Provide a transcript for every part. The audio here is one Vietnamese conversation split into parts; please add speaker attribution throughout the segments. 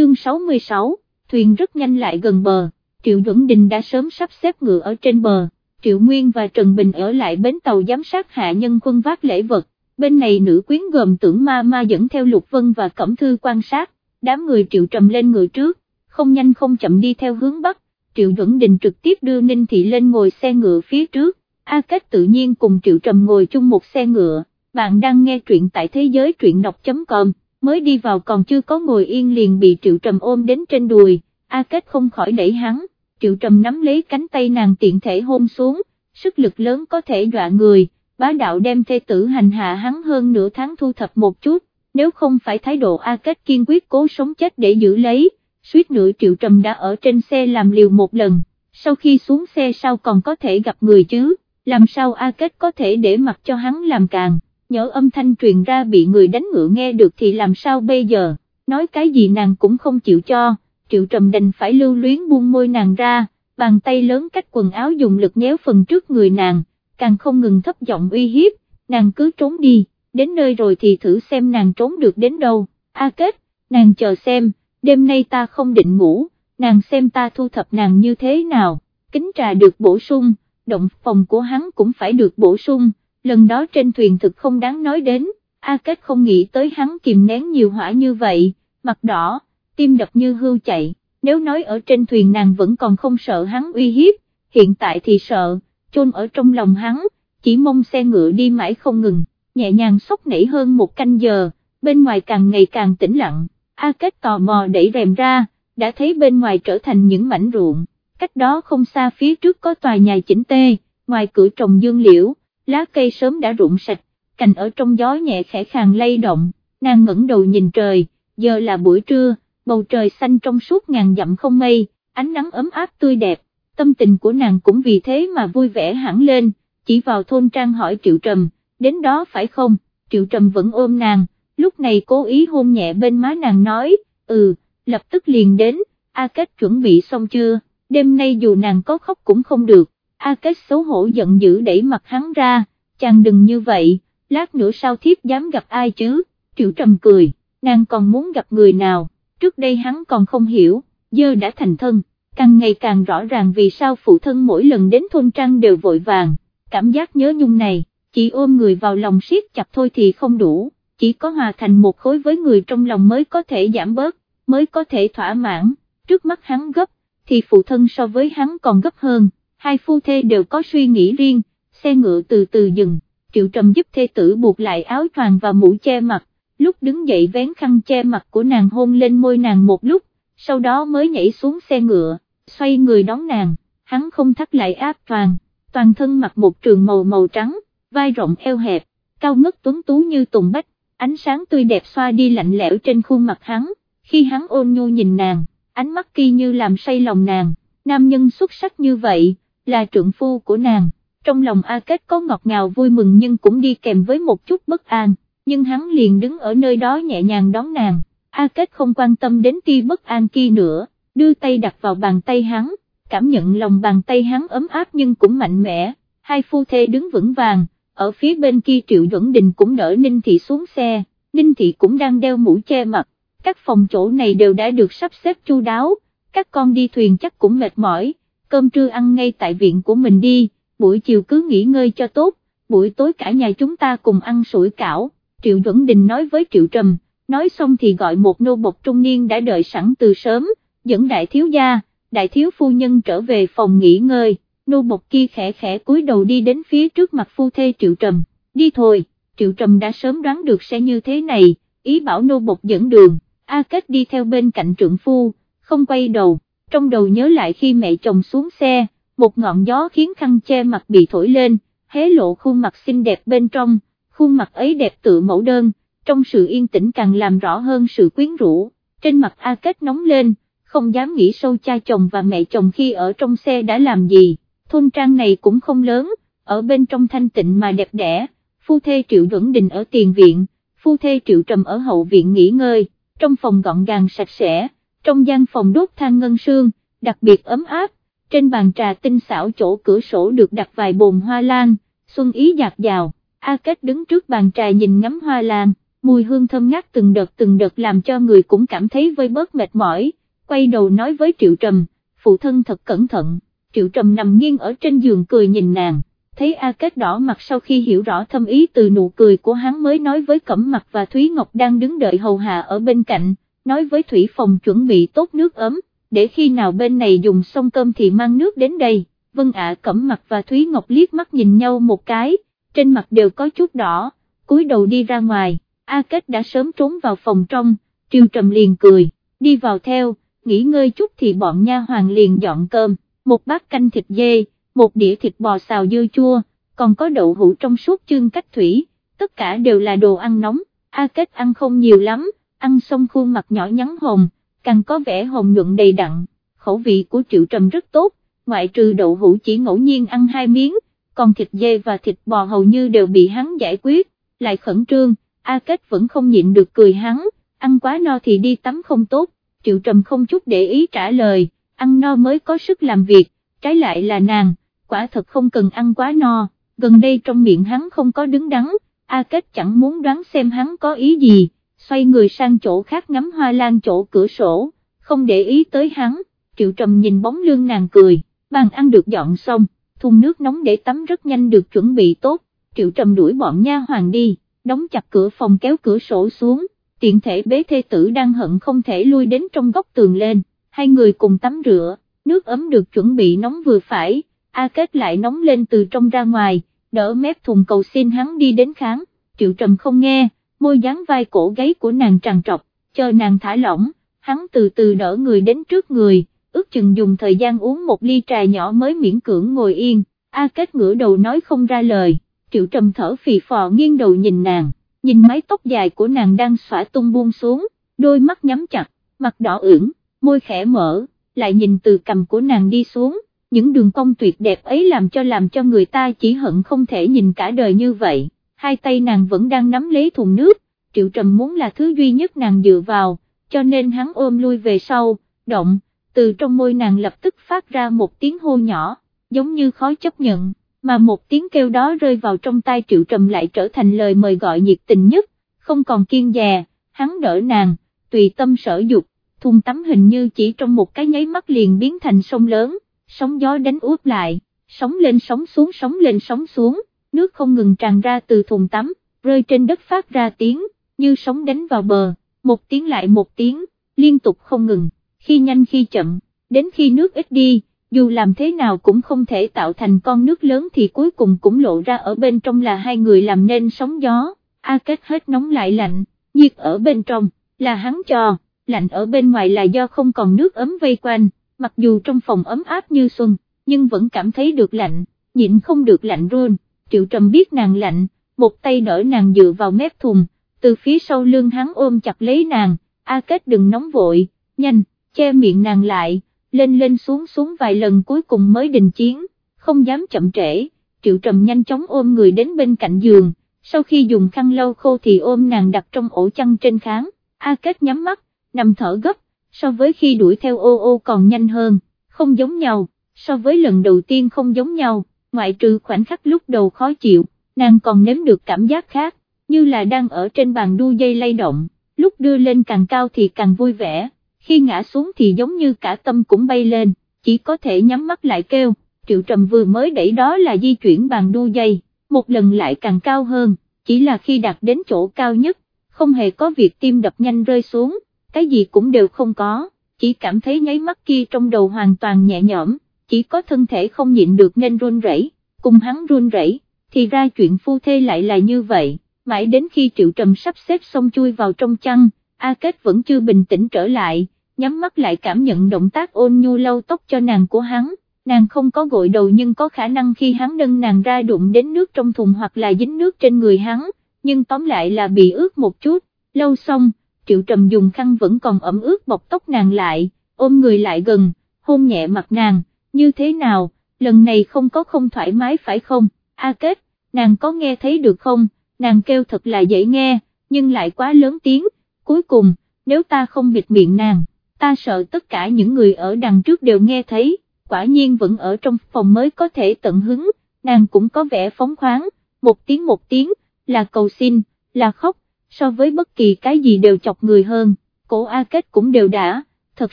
Speaker 1: chương 66, thuyền rất nhanh lại gần bờ, Triệu Duẩn Đình đã sớm sắp xếp ngựa ở trên bờ, Triệu Nguyên và Trần Bình ở lại bến tàu giám sát hạ nhân quân vác lễ vật, bên này nữ quyến gồm tưởng ma ma dẫn theo Lục Vân và Cẩm Thư quan sát, đám người Triệu Trầm lên ngựa trước, không nhanh không chậm đi theo hướng Bắc, Triệu Duẩn Đình trực tiếp đưa Ninh Thị lên ngồi xe ngựa phía trước, A Kết tự nhiên cùng Triệu Trầm ngồi chung một xe ngựa, bạn đang nghe truyện tại thế giới truyện đọc.com, mới đi vào còn chưa có ngồi yên liền bị Triệu Trầm ôm đến trên đùi, A Kết không khỏi đẩy hắn, Triệu Trầm nắm lấy cánh tay nàng tiện thể hôn xuống, sức lực lớn có thể dọa người, bá đạo đem thê tử hành hạ hắn hơn nửa tháng thu thập một chút, nếu không phải thái độ A Kết kiên quyết cố sống chết để giữ lấy, suýt nữa Triệu Trầm đã ở trên xe làm liều một lần, sau khi xuống xe sau còn có thể gặp người chứ, làm sao A Kết có thể để mặc cho hắn làm càng, nhớ âm thanh truyền ra bị người đánh ngựa nghe được thì làm sao bây giờ, nói cái gì nàng cũng không chịu cho, Triệu Trầm đành phải lưu luyến buông môi nàng ra, bàn tay lớn cách quần áo dùng lực nhéo phần trước người nàng, càng không ngừng thấp giọng uy hiếp, nàng cứ trốn đi, đến nơi rồi thì thử xem nàng trốn được đến đâu, A Kết, nàng chờ xem đêm nay ta không định ngủ, nàng xem ta thu thập nàng như thế nào, kính trà được bổ sung, động phòng của hắn cũng phải được bổ sung, lần đó trên thuyền thực không đáng nói đến, A Kết không nghĩ tới hắn kìm nén nhiều hỏa như vậy, mặt đỏ, tim đập như hưu chạy, nếu nói ở trên thuyền nàng vẫn còn không sợ hắn uy hiếp, hiện tại thì sợ, chôn ở trong lòng hắn, chỉ mong xe ngựa đi mãi không ngừng, nhẹ nhàng sốc nảy hơn một canh giờ, bên ngoài càng ngày càng tĩnh lặng. A Kết tò mò đẩy rèm ra, đã thấy bên ngoài trở thành những mảnh ruộng, cách đó không xa phía trước có tòa nhà chỉnh tê, ngoài cửa trồng dương liễu, lá cây sớm đã rụng sạch, cành ở trong gió nhẹ khẽ khàng lay động, nàng ngẩng đầu nhìn trời, giờ là buổi trưa, bầu trời xanh trong suốt ngàn dặm không mây, ánh nắng ấm áp tươi đẹp, tâm tình của nàng cũng vì thế mà vui vẻ hẳn lên, chỉ vào thôn trang hỏi Triệu Trầm, đến đó phải không, Triệu Trầm vẫn ôm nàng, lúc này cố ý hôn nhẹ bên má nàng nói, ừ, lập tức liền đến, A Kết chuẩn bị xong chưa, đêm nay dù nàng có khóc cũng không được, A Kết xấu hổ giận dữ đẩy mặt hắn ra, chàng đừng như vậy, lát nữa sao thiếp dám gặp ai chứ, triệu trầm cười, nàng còn muốn gặp người nào, trước đây hắn còn không hiểu, dơ đã thành thân, càng ngày càng rõ ràng vì sao phụ thân mỗi lần đến thôn trăng đều vội vàng, cảm giác nhớ nhung này, chỉ ôm người vào lòng siết chặt thôi thì không đủ chỉ có hòa thành một khối với người trong lòng mới có thể giảm bớt, mới có thể thỏa mãn, trước mắt hắn gấp, thì phụ thân so với hắn còn gấp hơn, hai phu thê đều có suy nghĩ riêng, xe ngựa từ từ dừng, triệu trầm giúp thê tử buộc lại áo choàng và mũ che mặt, lúc đứng dậy vén khăn che mặt của nàng hôn lên môi nàng một lúc, sau đó mới nhảy xuống xe ngựa, xoay người đón nàng, hắn không thắt lại áp choàng, toàn thân mặc một trường màu màu trắng, vai rộng eo hẹp, cao ngất tuấn tú như tùng bách, ánh sáng tươi đẹp xoa đi lạnh lẽo trên khuôn mặt hắn, khi hắn ôn nhu nhìn nàng, ánh mắt kia như làm say lòng nàng, nam nhân xuất sắc như vậy, là trượng phu của nàng, trong lòng A Kết có ngọt ngào vui mừng nhưng cũng đi kèm với một chút bất an, nhưng hắn liền đứng ở nơi đó nhẹ nhàng đón nàng, A Kết không quan tâm đến tia bất an kia nữa, đưa tay đặt vào bàn tay hắn, cảm nhận lòng bàn tay hắn ấm áp nhưng cũng mạnh mẽ, hai phu thê đứng vững vàng ở phía bên kia Triệu Duẩn Đình cũng đỡ Ninh Thị xuống xe, Ninh Thị cũng đang đeo mũ che mặt, các phòng chỗ này đều đã được sắp xếp chu đáo, các con đi thuyền chắc cũng mệt mỏi, cơm trưa ăn ngay tại viện của mình đi, buổi chiều cứ nghỉ ngơi cho tốt, buổi tối cả nhà chúng ta cùng ăn sủi cảo, Triệu Duẩn Đình nói với Triệu Trầm, nói xong thì gọi một nô bộc trung niên đã đợi sẵn từ sớm, dẫn đại thiếu gia, đại thiếu phu nhân trở về phòng nghỉ ngơi nô bộc kia khẽ khẽ cúi đầu đi đến phía trước mặt phu thê Triệu Trầm, đi thôi, Triệu Trầm đã sớm đoán được sẽ như thế này, ý bảo nô bộc dẫn đường, A Kết đi theo bên cạnh trượng phu, không quay đầu, trong đầu nhớ lại khi mẹ chồng xuống xe, một ngọn gió khiến khăn che mặt bị thổi lên, hé lộ khuôn mặt xinh đẹp bên trong, khuôn mặt ấy đẹp tự mẫu đơn, trong sự yên tĩnh càng làm rõ hơn sự quyến rũ, trên mặt A Kết nóng lên, không dám nghĩ sâu cha chồng và mẹ chồng khi ở trong xe đã làm gì thôn trang này cũng không lớn, ở bên trong thanh tịnh mà đẹp đẽ, phu thê triệu duẩn đình ở tiền viện, phu thê triệu trầm ở hậu viện nghỉ ngơi, trong phòng gọn gàng sạch sẽ, trong gian phòng đốt than ngân sương, đặc biệt ấm áp, trên bàn trà tinh xảo chỗ cửa sổ được đặt vài bồn hoa lan, xuân ý dạt dào, A Kết đứng trước bàn trà nhìn ngắm hoa lan, mùi hương thơm ngát từng đợt từng đợt làm cho người cũng cảm thấy vơi bớt mệt mỏi, quay đầu nói với Triệu Trầm, phụ thân thật cẩn thận, Triệu Trầm nằm nghiêng ở trên giường cười nhìn nàng, thấy A Kết đỏ mặt sau khi hiểu rõ thâm ý từ nụ cười của hắn mới nói với Cẩm Mặt và Thúy Ngọc đang đứng đợi hầu hạ ở bên cạnh, nói với Thủy Phòng chuẩn bị tốt nước ấm, để khi nào bên này dùng xong cơm thì mang nước đến đây, Vân ạ Cẩm Mặt và Thúy Ngọc liếc mắt nhìn nhau một cái, trên mặt đều có chút đỏ, cúi đầu đi ra ngoài, A Kết đã sớm trốn vào phòng trong, Triều Trầm liền cười, đi vào theo, nghỉ ngơi chút thì bọn nha hoàng liền dọn cơm, một bát canh thịt dê, một đĩa thịt bò xào dưa chua, còn có đậu hũ trong suốt chương cách thủy, tất cả đều là đồ ăn nóng, A Kết ăn không nhiều lắm, ăn xong khuôn mặt nhỏ nhắn hồng, càng có vẻ hồng nhuận đầy đặn, khẩu vị của Triệu Trầm rất tốt, ngoại trừ đậu hũ chỉ ngẫu nhiên ăn hai miếng, còn thịt dê và thịt bò hầu như đều bị hắn giải quyết, lại khẩn trương, A Kết vẫn không nhịn được cười hắn, ăn quá no thì đi tắm không tốt, Triệu Trầm không chút để ý trả lời, ăn no mới có sức làm việc, trái lại là nàng, quả thật không cần ăn quá no, gần đây trong miệng hắn không có đứng đắn, A Kết chẳng muốn đoán xem hắn có ý gì, xoay người sang chỗ khác ngắm hoa lan chỗ cửa sổ, không để ý tới hắn, Triệu Trầm nhìn bóng lưng nàng cười, bàn ăn được dọn xong, thùng nước nóng để tắm rất nhanh được chuẩn bị tốt, Triệu Trầm đuổi bọn nha hoàng đi, đóng chặt cửa phòng kéo cửa sổ xuống, tiện thể bế thê tử đang hận không thể lui đến trong góc tường lên, hai người cùng tắm rửa, nước ấm được chuẩn bị nóng vừa phải, A Kết lại nóng lên từ trong ra ngoài, đỡ mép thùng cầu xin hắn đi đến kháng, Triệu Trầm không nghe, môi dán vai cổ gáy của nàng tràn trọc, chờ nàng thả lỏng, hắn từ từ đỡ người đến trước người, ước chừng dùng thời gian uống một ly trà nhỏ mới miễn cưỡng ngồi yên, A Kết ngửa đầu nói không ra lời, Triệu Trầm thở phì phò nghiêng đầu nhìn nàng, nhìn mái tóc dài của nàng đang xõa tung buông xuống, đôi mắt nhắm chặt, mặt đỏ ửng, môi khẽ mở, lại nhìn từ cầm của nàng đi xuống, những đường cong tuyệt đẹp ấy làm cho làm cho người ta chỉ hận không thể nhìn cả đời như vậy, hai tay nàng vẫn đang nắm lấy thùng nước, Triệu Trầm muốn là thứ duy nhất nàng dựa vào, cho nên hắn ôm lui về sau, động, từ trong môi nàng lập tức phát ra một tiếng hô nhỏ, giống như khó chấp nhận, mà một tiếng kêu đó rơi vào trong tai Triệu Trầm lại trở thành lời mời gọi nhiệt tình nhất, không còn kiên dè, hắn đỡ nàng, tùy tâm sở dục, thùng tắm hình như chỉ trong một cái nháy mắt liền biến thành sông lớn, sóng gió đánh úp lại, sóng lên sóng xuống sóng lên sóng xuống, nước không ngừng tràn ra từ thùng tắm, rơi trên đất phát ra tiếng, như sóng đánh vào bờ, một tiếng lại một tiếng, liên tục không ngừng, khi nhanh khi chậm, đến khi nước ít đi, dù làm thế nào cũng không thể tạo thành con nước lớn thì cuối cùng cũng lộ ra ở bên trong là hai người làm nên sóng gió, A Kết hết nóng lại lạnh, nhiệt ở bên trong, là hắn cho, lạnh ở bên ngoài là do không còn nước ấm vây quanh, mặc dù trong phòng ấm áp như xuân, nhưng vẫn cảm thấy được lạnh, nhịn không được lạnh run, Triệu Trầm biết nàng lạnh, một tay đỡ nàng dựa vào mép thùng, từ phía sau lưng hắn ôm chặt lấy nàng, A Kết đừng nóng vội, nhanh, che miệng nàng lại, lên lên xuống xuống vài lần cuối cùng mới đình chiến, không dám chậm trễ, Triệu Trầm nhanh chóng ôm người đến bên cạnh giường, sau khi dùng khăn lau khô thì ôm nàng đặt trong ổ chăn trên kháng, A Kết nhắm mắt, nằm thở gấp, so với khi đuổi theo ô ô còn nhanh hơn, không giống nhau, so với lần đầu tiên không giống nhau, ngoại trừ khoảnh khắc lúc đầu khó chịu, nàng còn nếm được cảm giác khác, như là đang ở trên bàn đu dây lay động, lúc đưa lên càng cao thì càng vui vẻ, khi ngã xuống thì giống như cả tâm cũng bay lên, chỉ có thể nhắm mắt lại kêu, triệu trầm vừa mới đẩy đó là di chuyển bàn đu dây, một lần lại càng cao hơn, chỉ là khi đạt đến chỗ cao nhất, không hề có việc tim đập nhanh rơi xuống, cái gì cũng đều không có, chỉ cảm thấy nháy mắt kia trong đầu hoàn toàn nhẹ nhõm, chỉ có thân thể không nhịn được nên run rẩy, cùng hắn run rẩy, thì ra chuyện phu thê lại là như vậy, mãi đến khi Triệu Trầm sắp xếp xong chui vào trong chăn, A Kết vẫn chưa bình tĩnh trở lại, nhắm mắt lại cảm nhận động tác ôn nhu lâu tóc cho nàng của hắn, nàng không có gội đầu nhưng có khả năng khi hắn nâng nàng ra đụng đến nước trong thùng hoặc là dính nước trên người hắn, nhưng tóm lại là bị ướt một chút, lâu xong, Triệu Trầm dùng khăn vẫn còn ẩm ướt bọc tóc nàng lại, ôm người lại gần, hôn nhẹ mặt nàng, như thế nào, lần này không có không thoải mái phải không, A Kết, nàng có nghe thấy được không, nàng kêu thật là dễ nghe, nhưng lại quá lớn tiếng, cuối cùng, nếu ta không bịt miệng nàng, ta sợ tất cả những người ở đằng trước đều nghe thấy, quả nhiên vẫn ở trong phòng mới có thể tận hứng, nàng cũng có vẻ phóng khoáng, một tiếng một tiếng, là cầu xin, là khóc, so với bất kỳ cái gì đều chọc người hơn, cổ A Kết cũng đều đã, thật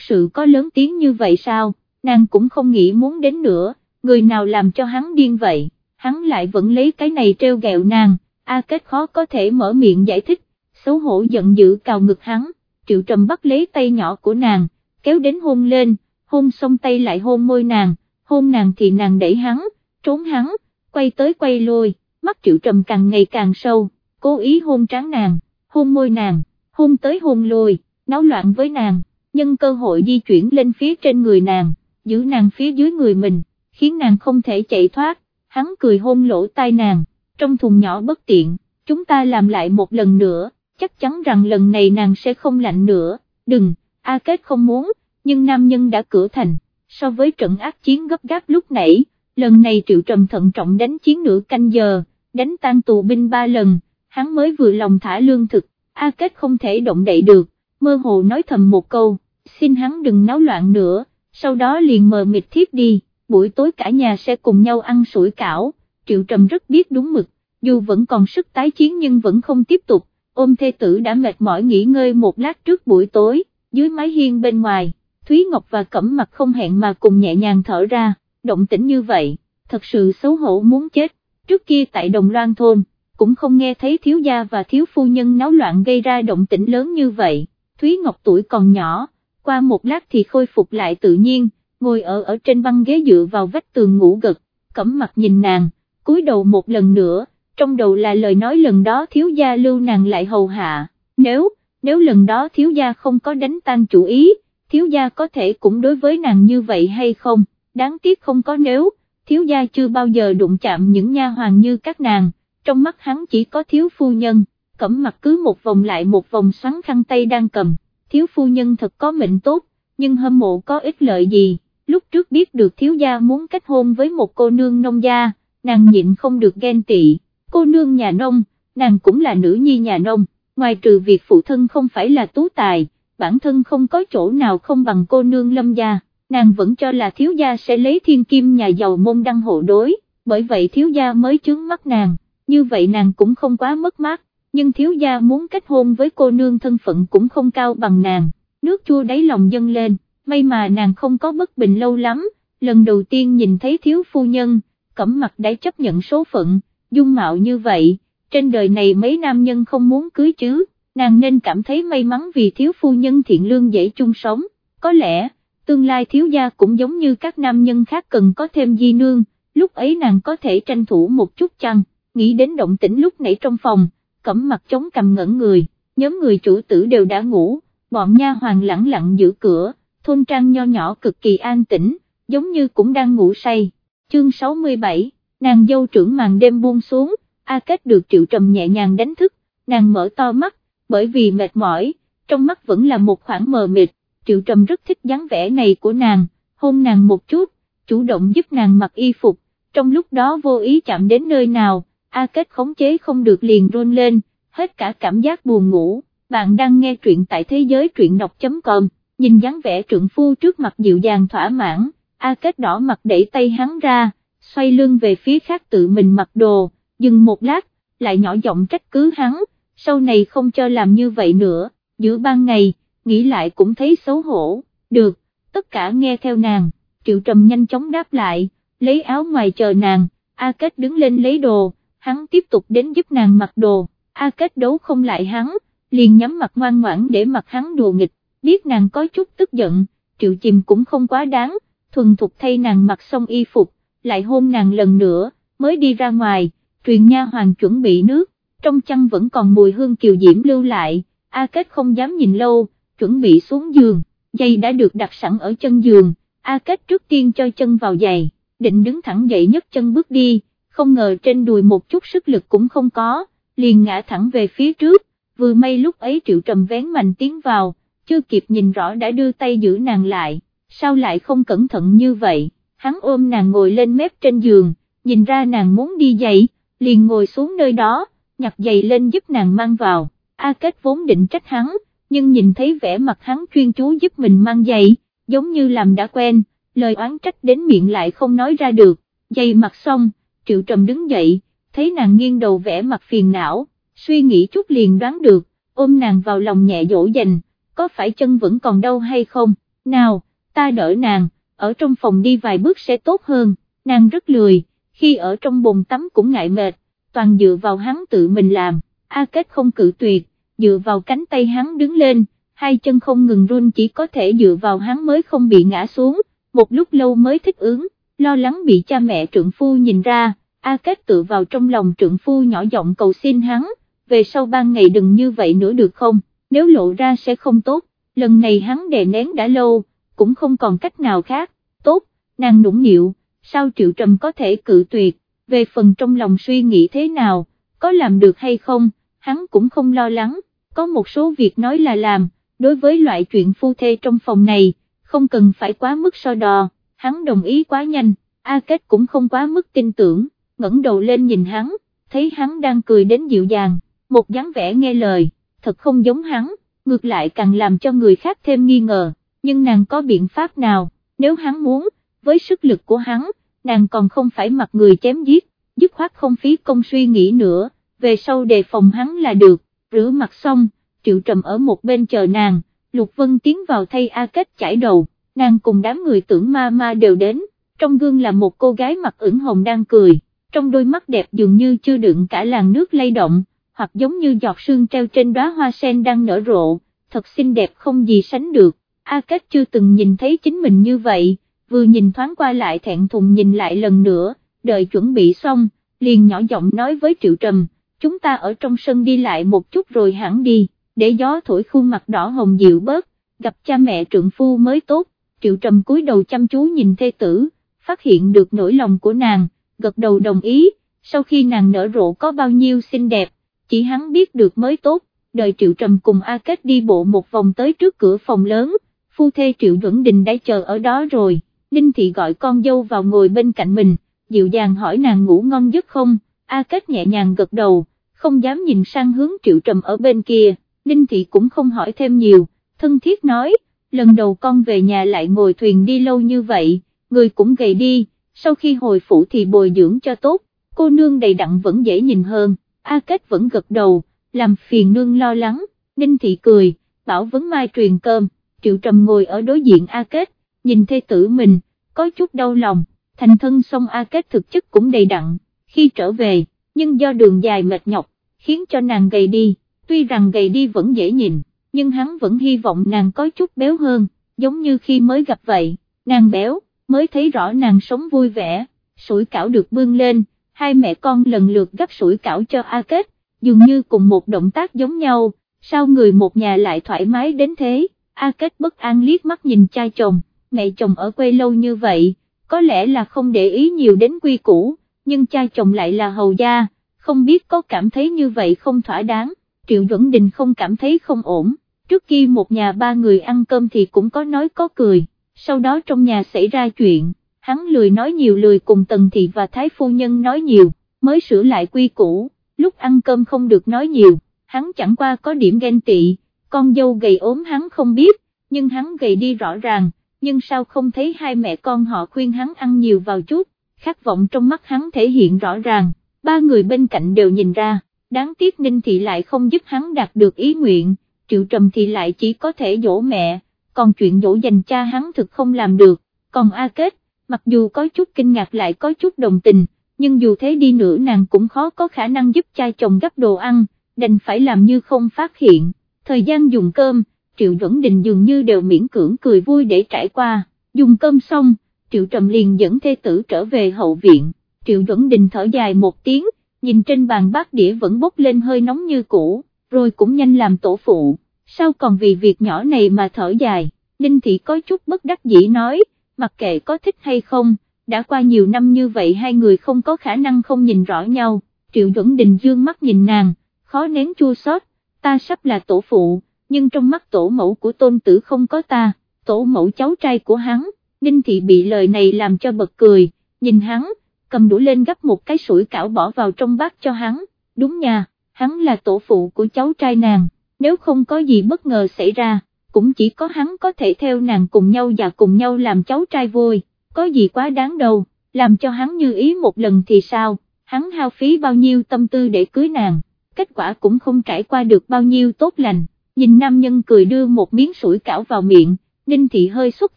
Speaker 1: sự có lớn tiếng như vậy sao, nàng cũng không nghĩ muốn đến nữa, người nào làm cho hắn điên vậy, hắn lại vẫn lấy cái này treo gẹo nàng, A Kết khó có thể mở miệng giải thích, xấu hổ giận dữ cào ngực hắn, Triệu Trầm bắt lấy tay nhỏ của nàng, kéo đến hôn lên, hôn xong tay lại hôn môi nàng, hôn nàng thì nàng đẩy hắn, trốn hắn, quay tới quay lui, mắt Triệu Trầm càng ngày càng sâu, cố ý hôn trán nàng, hôn môi nàng, hôn tới hôn lui, náo loạn với nàng, nhân cơ hội di chuyển lên phía trên người nàng, giữ nàng phía dưới người mình, khiến nàng không thể chạy thoát, hắn cười hôn lỗ tai nàng, trong thùng nhỏ bất tiện, chúng ta làm lại một lần nữa, chắc chắn rằng lần này nàng sẽ không lạnh nữa, đừng, A Kết không muốn, nhưng nam nhân đã cửa thành, so với trận ác chiến gấp gáp lúc nãy, lần này Triệu Trầm thận trọng đánh chiến nửa canh giờ, đánh tan tù binh ba lần, hắn mới vừa lòng thả lương thực, A Kết không thể động đậy được, mơ hồ nói thầm một câu, xin hắn đừng náo loạn nữa, sau đó liền mờ mịt thiếp đi, buổi tối cả nhà sẽ cùng nhau ăn sủi cảo, Triệu Trầm rất biết đúng mực, dù vẫn còn sức tái chiến nhưng vẫn không tiếp tục, ôm thê tử đã mệt mỏi nghỉ ngơi một lát trước buổi tối, dưới mái hiên bên ngoài, Thúy Ngọc và Cẩm mặt không hẹn mà cùng nhẹ nhàng thở ra, động tĩnh như vậy, thật sự xấu hổ muốn chết, trước kia tại Đồng Loan Thôn, cũng không nghe thấy thiếu gia và thiếu phu nhân náo loạn gây ra động tĩnh lớn như vậy, Thúy Ngọc tuổi còn nhỏ, qua một lát thì khôi phục lại tự nhiên, ngồi ở ở trên băng ghế dựa vào vách tường ngủ gật, Cẩm mặt nhìn nàng, cúi đầu một lần nữa, trong đầu là lời nói lần đó thiếu gia lưu nàng lại hầu hạ, nếu, nếu lần đó thiếu gia không có đánh tan chủ ý, thiếu gia có thể cũng đối với nàng như vậy hay không, đáng tiếc không có nếu, thiếu gia chưa bao giờ đụng chạm những nha hoàng như các nàng, trong mắt hắn chỉ có thiếu phu nhân, cẩm mặt cứ một vòng lại một vòng xoắn khăn tay đang cầm, thiếu phu nhân thật có mệnh tốt, nhưng hâm mộ có ích lợi gì, lúc trước biết được thiếu gia muốn kết hôn với một cô nương nông gia, nàng nhịn không được ghen tị, cô nương nhà nông, nàng cũng là nữ nhi nhà nông, ngoài trừ việc phụ thân không phải là tú tài, bản thân không có chỗ nào không bằng cô nương lâm gia, nàng vẫn cho là thiếu gia sẽ lấy thiên kim nhà giàu môn đăng hộ đối, bởi vậy thiếu gia mới chướng mắt nàng, như vậy nàng cũng không quá mất mát, nhưng thiếu gia muốn kết hôn với cô nương thân phận cũng không cao bằng nàng, nước chua đáy lòng dâng lên, may mà nàng không có bất bình lâu lắm, lần đầu tiên nhìn thấy thiếu phu nhân, cẩm mặt đã chấp nhận số phận, dung mạo như vậy, trên đời này mấy nam nhân không muốn cưới chứ, nàng nên cảm thấy may mắn vì thiếu phu nhân thiện lương dễ chung sống, có lẽ, tương lai thiếu gia cũng giống như các nam nhân khác cần có thêm di nương, lúc ấy nàng có thể tranh thủ một chút chăng, nghĩ đến động tĩnh lúc nãy trong phòng, cẩm mặt chống cầm ngẩn người, nhóm người chủ tử đều đã ngủ, bọn nha hoàng lặng lặng giữ cửa, thôn trang nho nhỏ cực kỳ an tĩnh, giống như cũng đang ngủ say. Chương 67, nàng dâu trưởng màn đêm buông xuống, A Kết được Triệu Trầm nhẹ nhàng đánh thức, nàng mở to mắt, bởi vì mệt mỏi, trong mắt vẫn là một khoảng mờ mịt, Triệu Trầm rất thích dáng vẻ này của nàng, hôn nàng một chút, chủ động giúp nàng mặc y phục, trong lúc đó vô ý chạm đến nơi nào, A Kết khống chế không được liền run lên, hết cả cảm giác buồn ngủ, bạn đang nghe truyện tại thế giới truyện đọc.com, nhìn dáng vẻ trượng phu trước mặt dịu dàng thỏa mãn, A Kết đỏ mặt đẩy tay hắn ra, xoay lưng về phía khác tự mình mặc đồ, dừng một lát, lại nhỏ giọng trách cứ hắn, sau này không cho làm như vậy nữa, giữa ban ngày, nghĩ lại cũng thấy xấu hổ, được, tất cả nghe theo nàng, triệu trầm nhanh chóng đáp lại, lấy áo ngoài chờ nàng, A Kết đứng lên lấy đồ, hắn tiếp tục đến giúp nàng mặc đồ, A Kết đấu không lại hắn, liền nhắm mặt ngoan ngoãn để mặc hắn đùa nghịch, biết nàng có chút tức giận, triệu chìm cũng không quá đáng, thuần thục thay nàng mặc xong y phục, lại hôn nàng lần nữa, mới đi ra ngoài, truyền nha hoàng chuẩn bị nước, trong chăn vẫn còn mùi hương kiều diễm lưu lại, A Kết không dám nhìn lâu, chuẩn bị xuống giường, giày đã được đặt sẵn ở chân giường, A Kết trước tiên cho chân vào giày, định đứng thẳng dậy nhấc chân bước đi, không ngờ trên đùi một chút sức lực cũng không có, liền ngã thẳng về phía trước, vừa may lúc ấy triệu trầm vén mạnh tiến vào, chưa kịp nhìn rõ đã đưa tay giữ nàng lại, sao lại không cẩn thận như vậy, hắn ôm nàng ngồi lên mép trên giường, nhìn ra nàng muốn đi dậy, liền ngồi xuống nơi đó, nhặt giày lên giúp nàng mang vào, A Kết vốn định trách hắn, nhưng nhìn thấy vẻ mặt hắn chuyên chú giúp mình mang giày, giống như làm đã quen, lời oán trách đến miệng lại không nói ra được, giày mặc xong, Triệu Trầm đứng dậy, thấy nàng nghiêng đầu vẻ mặt phiền não, suy nghĩ chút liền đoán được, ôm nàng vào lòng nhẹ dỗ dành, có phải chân vẫn còn đau hay không, nào, ta đỡ nàng, ở trong phòng đi vài bước sẽ tốt hơn, nàng rất lười, khi ở trong bồn tắm cũng ngại mệt, toàn dựa vào hắn tự mình làm, A Kết không cự tuyệt, dựa vào cánh tay hắn đứng lên, hai chân không ngừng run chỉ có thể dựa vào hắn mới không bị ngã xuống, một lúc lâu mới thích ứng, lo lắng bị cha mẹ trượng phu nhìn ra, A Kết tự vào trong lòng trượng phu nhỏ giọng cầu xin hắn, về sau ban ngày đừng như vậy nữa được không, nếu lộ ra sẽ không tốt, lần này hắn đè nén đã lâu, cũng không còn cách nào khác, tốt, nàng nũng nịu, sao Triệu Trầm có thể cự tuyệt, về phần trong lòng suy nghĩ thế nào, có làm được hay không, hắn cũng không lo lắng, có một số việc nói là làm, đối với loại chuyện phu thê trong phòng này, không cần phải quá mức so đo, hắn đồng ý quá nhanh, A Kết cũng không quá mức tin tưởng, ngẩng đầu lên nhìn hắn, thấy hắn đang cười đến dịu dàng, một dáng vẻ nghe lời, thật không giống hắn, ngược lại càng làm cho người khác thêm nghi ngờ, nhưng nàng có biện pháp nào, nếu hắn muốn, với sức lực của hắn, nàng còn không phải mặc người chém giết, dứt khoát không phí công suy nghĩ nữa, về sau đề phòng hắn là được, rửa mặt xong, triệu trầm ở một bên chờ nàng, Lục Vân tiến vào thay A Kết chải đầu, nàng cùng đám người tưởng ma ma đều đến, trong gương là một cô gái mặt ửng hồng đang cười, trong đôi mắt đẹp dường như chưa đựng cả làn nước lay động, hoặc giống như giọt sương treo trên đóa hoa sen đang nở rộ, thật xinh đẹp không gì sánh được, A Kết chưa từng nhìn thấy chính mình như vậy, vừa nhìn thoáng qua lại thẹn thùng nhìn lại lần nữa, đợi chuẩn bị xong, liền nhỏ giọng nói với Triệu Trầm, chúng ta ở trong sân đi lại một chút rồi hẳn đi, để gió thổi khuôn mặt đỏ hồng dịu bớt, gặp cha mẹ trượng phu mới tốt, Triệu Trầm cúi đầu chăm chú nhìn thê tử, phát hiện được nỗi lòng của nàng, gật đầu đồng ý, sau khi nàng nở rộ có bao nhiêu xinh đẹp, chỉ hắn biết được mới tốt, đợi Triệu Trầm cùng A Kết đi bộ một vòng tới trước cửa phòng lớn, phu thê Triệu Duẩn Đình đã chờ ở đó rồi, Ninh Thị gọi con dâu vào ngồi bên cạnh mình, dịu dàng hỏi nàng ngủ ngon giấc không, A Kết nhẹ nhàng gật đầu, không dám nhìn sang hướng Triệu Trầm ở bên kia, Ninh Thị cũng không hỏi thêm nhiều, thân thiết nói, lần đầu con về nhà lại ngồi thuyền đi lâu như vậy, người cũng gầy đi, sau khi hồi phủ thì bồi dưỡng cho tốt, cô nương đầy đặn vẫn dễ nhìn hơn, A Kết vẫn gật đầu, làm phiền nương lo lắng, Ninh Thị cười, bảo vấn mai truyền cơm, Triệu Trầm ngồi ở đối diện A Kết, nhìn thê tử mình, có chút đau lòng, thành thân xong A Kết thực chất cũng đầy đặn, khi trở về, nhưng do đường dài mệt nhọc, khiến cho nàng gầy đi, tuy rằng gầy đi vẫn dễ nhìn, nhưng hắn vẫn hy vọng nàng có chút béo hơn, giống như khi mới gặp vậy, nàng béo, mới thấy rõ nàng sống vui vẻ, sủi cảo được bưng lên, hai mẹ con lần lượt gấp sủi cảo cho A Kết, dường như cùng một động tác giống nhau, sao người một nhà lại thoải mái đến thế, A Kết bất an liếc mắt nhìn cha chồng, mẹ chồng ở quê lâu như vậy, có lẽ là không để ý nhiều đến quy củ, nhưng cha chồng lại là hầu gia, không biết có cảm thấy như vậy không thỏa đáng, Triệu Duẩn Đình không cảm thấy không ổn, trước khi một nhà ba người ăn cơm thì cũng có nói có cười, sau đó trong nhà xảy ra chuyện, hắn lười nói nhiều lười cùng Tần Thị và Thái Phu Nhân nói nhiều, mới sửa lại quy củ, lúc ăn cơm không được nói nhiều, hắn chẳng qua có điểm ghen tị, con dâu gầy ốm hắn không biết, nhưng hắn gầy đi rõ ràng, nhưng sao không thấy hai mẹ con họ khuyên hắn ăn nhiều vào chút, khát vọng trong mắt hắn thể hiện rõ ràng, ba người bên cạnh đều nhìn ra, đáng tiếc Ninh Thị lại không giúp hắn đạt được ý nguyện, Triệu Trầm thì lại chỉ có thể dỗ mẹ, còn chuyện dỗ dành cha hắn thực không làm được, còn A Kết, mặc dù có chút kinh ngạc lại có chút đồng tình, nhưng dù thế đi nữa nàng cũng khó có khả năng giúp cha chồng gấp đồ ăn, đành phải làm như không phát hiện, thời gian dùng cơm, Triệu Duẩn Đình dường như đều miễn cưỡng cười vui để trải qua, dùng cơm xong, Triệu Trầm liền dẫn thê tử trở về hậu viện, Triệu Duẩn Đình thở dài một tiếng, nhìn trên bàn bát đĩa vẫn bốc lên hơi nóng như cũ, rồi cũng nhanh làm tổ phụ, sao còn vì việc nhỏ này mà thở dài, Ninh Thị có chút bất đắc dĩ nói, mặc kệ có thích hay không, đã qua nhiều năm như vậy hai người không có khả năng không nhìn rõ nhau, Triệu Duẩn Đình dương mắt nhìn nàng, khó nén chua xót, ta sắp là tổ phụ, nhưng trong mắt tổ mẫu của tôn tử không có ta, tổ mẫu cháu trai của hắn, Ninh Thị bị lời này làm cho bật cười, nhìn hắn, cầm đũa lên gấp một cái sủi cảo bỏ vào trong bát cho hắn, đúng nha, hắn là tổ phụ của cháu trai nàng, nếu không có gì bất ngờ xảy ra, cũng chỉ có hắn có thể theo nàng cùng nhau và cùng nhau làm cháu trai vui, có gì quá đáng đâu, làm cho hắn như ý một lần thì sao, hắn hao phí bao nhiêu tâm tư để cưới nàng kết quả cũng không trải qua được bao nhiêu tốt lành, nhìn nam nhân cười đưa một miếng sủi cảo vào miệng, Ninh Thị hơi xuất